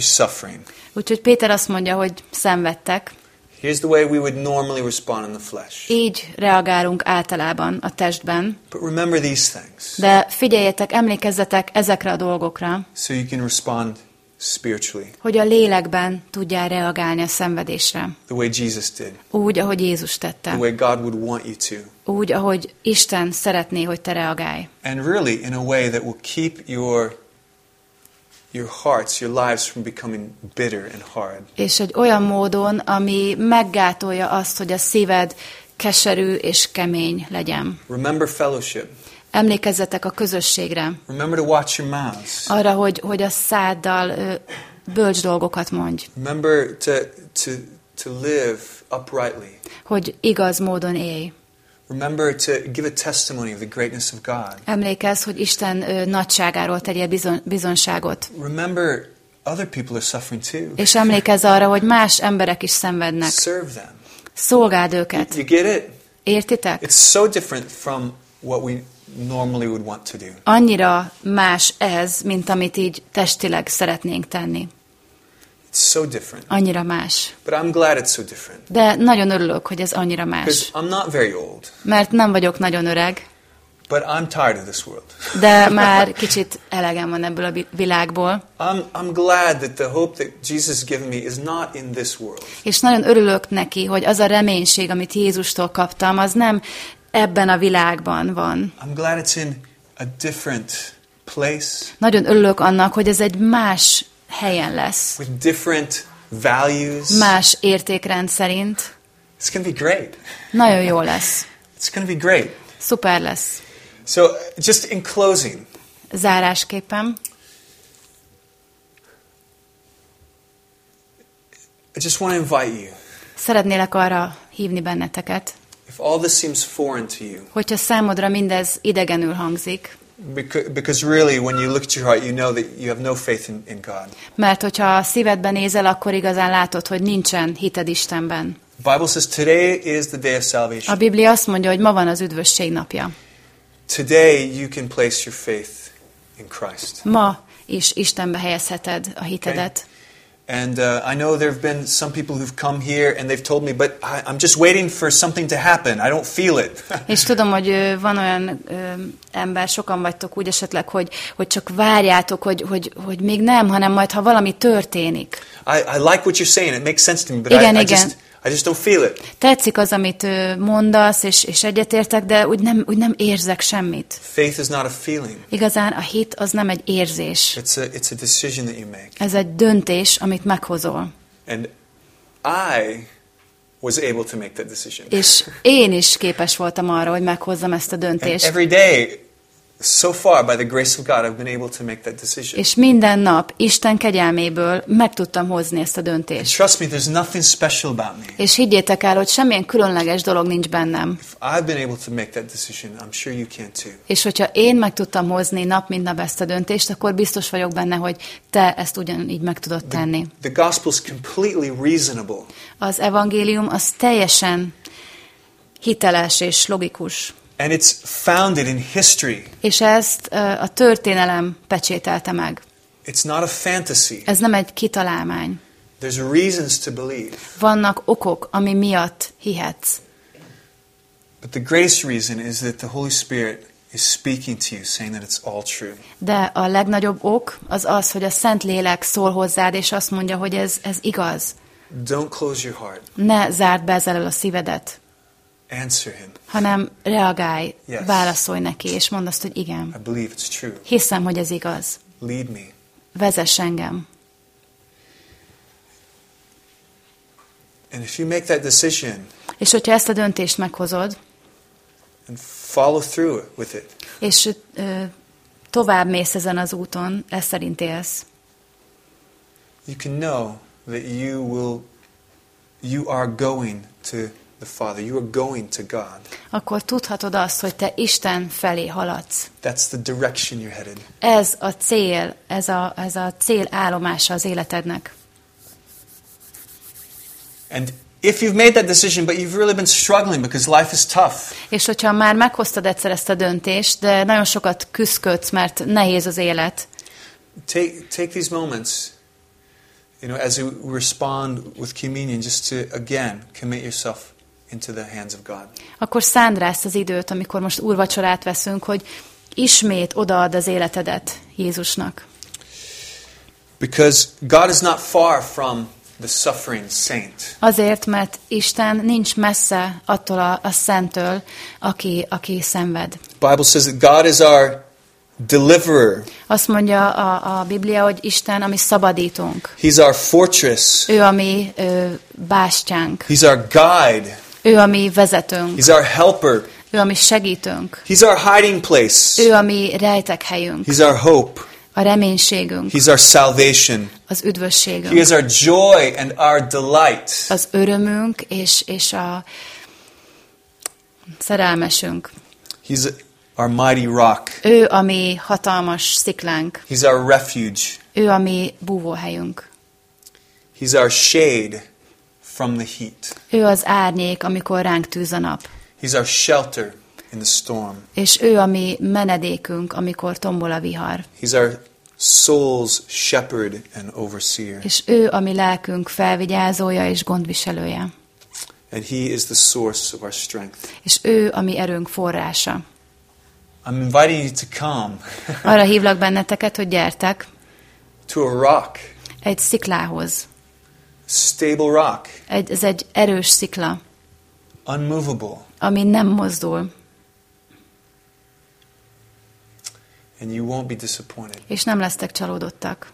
you're suffering. Úgyhogy Péter azt mondja, hogy szenvedtek, Here's the way we would normally respond in the flesh. így reagálunk általában a testben, But remember these things de figyeljetek, emlékezzetek ezekre a dolgokra, so you can respond spiritually hogy a lélekben tudjál reagálni a szenvedésre. the way Jesus did, Úgy, ahogy Jézus the tette. way God would want you to. Úgy, ahogy Isten szeretné, hogy te reagálj. And really, in a way that will keep your, your hearts, your lives from becoming bitter and hard. És egy olyan módon, ami meggátolja azt, hogy a szíved keserű és kemény legyen. Remember fellowship. Emlékezzetek a közösségre, Remember to watch your mouths. arra, hogy, hogy a száddal bölcs dolgokat mondj, Remember to, to, to live uprightly. hogy igaz módon élj. Remember to give a testimony of the greatness of God. Emlékezz, hogy Isten ö, nagyságáról tegyél bizon, bizonságot. Remember other people are suffering too. És emlékezz arra, hogy más emberek is szenvednek. Serve them. Szolgáld őket. You get it? Értitek? It's so different from what we normally would want to do. Annyira más ez, mint amit így testileg szeretnénk tenni. It's so different. Annyira más. But I'm glad it's so different. De nagyon örülök, hogy ez annyira Because más. I'm not very old, Mert nem vagyok nagyon öreg, but I'm tired of this world. de már kicsit elegem van ebből a vi- világból. I'm, I'm glad that the hope that Jesus given me is not in this world. És nagyon örülök neki, hogy az a reménység, amit Jézustól kaptam, az nem ebben a világban van. I'm glad it's in a different place Nagyon örülök annak, hogy ez egy más helyen lesz. with different values. Más értékrend szerint. It's going to be great. Nagyon jó lesz. It's going to be great. Szuper lesz. So, just in closing, Zárásképpen I just want to invite you. szeretnélek arra hívni benneteket, If all this seems foreign to you, hogyha számodra mindez idegenül hangzik, because, really, when you look at your heart, you know that you have no faith in, in God. mert hogyha a szívedben nézel, akkor igazán látod, hogy nincsen hited Istenben. The Bible says today is the day of A salvation. Biblia azt mondja, hogy ma van az üdvösség napja. Today, you can place your faith in Christ. Ma is Istenbe helyezheted a hitedet. And uh, I know there have been some people who've come here and they've told me, but I, I'm just waiting for something to happen. I don't feel it. És tudom, hogy van olyan ö, ember, sokan vagytok úgy esetleg, hogy, hogy csak várjátok, hogy, hogy, hogy még nem, hanem majd, ha valami történik. I, I like what you're saying. It makes sense to me, but Igen, I, I, igen. just, I just don't feel it. Tetszik az, amit mondasz, és, és egyetértek, de úgy nem, úgy nem érzek semmit. Faith is not a feeling. Igazán a hit az nem egy érzés. It's a, it's a decision that you make. Ez egy döntés, amit meghozol. And I was able to make that decision. És én is képes voltam arra, hogy meghozzam ezt a And döntést. every day, so far, by the grace of God, I've been able to make that decision. És minden nap Isten kegyelméből meg tudtam hozni ezt a And döntést. trust me, there's nothing special about me. És higgyétek el, hogy semmilyen különleges dolog nincs bennem. If I've been able to make that decision, I'm sure you can too. És hogyha én meg tudtam hozni nap mint nap ezt a döntést, akkor biztos vagyok benne, hogy te ezt ugyanígy meg tudod tenni. The gospel is completely reasonable. Az evangélium az teljesen hiteles és logikus. And it's founded in history. És ezt ö, a történelem pecsételte meg. It's not a fantasy. Ez nem egy kitalálmány. There's reasons to believe. Vannak okok, ami miatt hihetsz. But the greatest reason is that the Holy Spirit is speaking to you, saying that it's all true. De a legnagyobb ok az az, hogy a Szent Lélek szól hozzád, és azt mondja, hogy ez, ez igaz. Don't close your heart. Ne zárd be ezzel a szívedet. Hanem reagálj, Yes. válaszolj neki, és mondd azt, hogy igen. Hiszem, hogy ez igaz. Lead me. Vezess engem. And if you make that decision És hogyha ezt a döntést meghozod, and follow through with it, és ö, tovább mész ezen az úton, ez szerint élsz, you can know that you will you are going to the Father. You are going to God. akkor tudhatod azt, hogy te Isten felé haladsz. That's the direction you're headed. Ez a cél, ez a, ez a cél állomása az életednek. And if you've made that decision but you've really been struggling because life is tough, És hogyha már meghoztad egyszer ezt a döntést, de nagyon sokat küzdködsz, mert nehéz az élet, take take these moments you know as we respond with communion just to again commit yourself into the hands of God. akkor szánd rá ezt az időt, amikor most úrvacsorát veszünk, hogy ismét odaad az életedet Jézusnak. Because God is not far from the suffering saint. Azért, mert Isten nincs messze attól a, a szentől, aki, aki szenved. The Bible says that God is our deliverer. Azt mondja a, a Biblia, hogy Isten, ami szabadítunk. He's our fortress. Ő, ami ö, bástyánk. He's our guide. Ő, ami vezetőnk. He's our helper. Ő, ami segítünk. He's our hiding place. Ő, ami rejtek helyünk. He's our hope. A reménységünk. He's our salvation. Az He üdvösségünk. is our joy and our delight. Az örömünk és, és a szerelmesünk. He's our mighty rock. Ő, ami hatalmas sziklánk. He's our refuge. Ő, ami búvóhelyünk. He's our shade from the heat. Ő az árnyék, amikor ránk tűz a nap. He's our shelter in the storm. És ő, ami menedékünk, amikor tombol a vihar. He's our soul's shepherd and overseer. És ő, ami lelkünk felvigyázója és gondviselője. And he is the source of our strength. És ő, ami erőnk forrása. I'm inviting you to come Arra hívlak benneteket, hogy gyertek to a rock, egy sziklához. Stable rock, Egy, ez egy erős szikla, unmovable, ami nem mozdul, and you won't be disappointed. és nem lesztek csalódottak.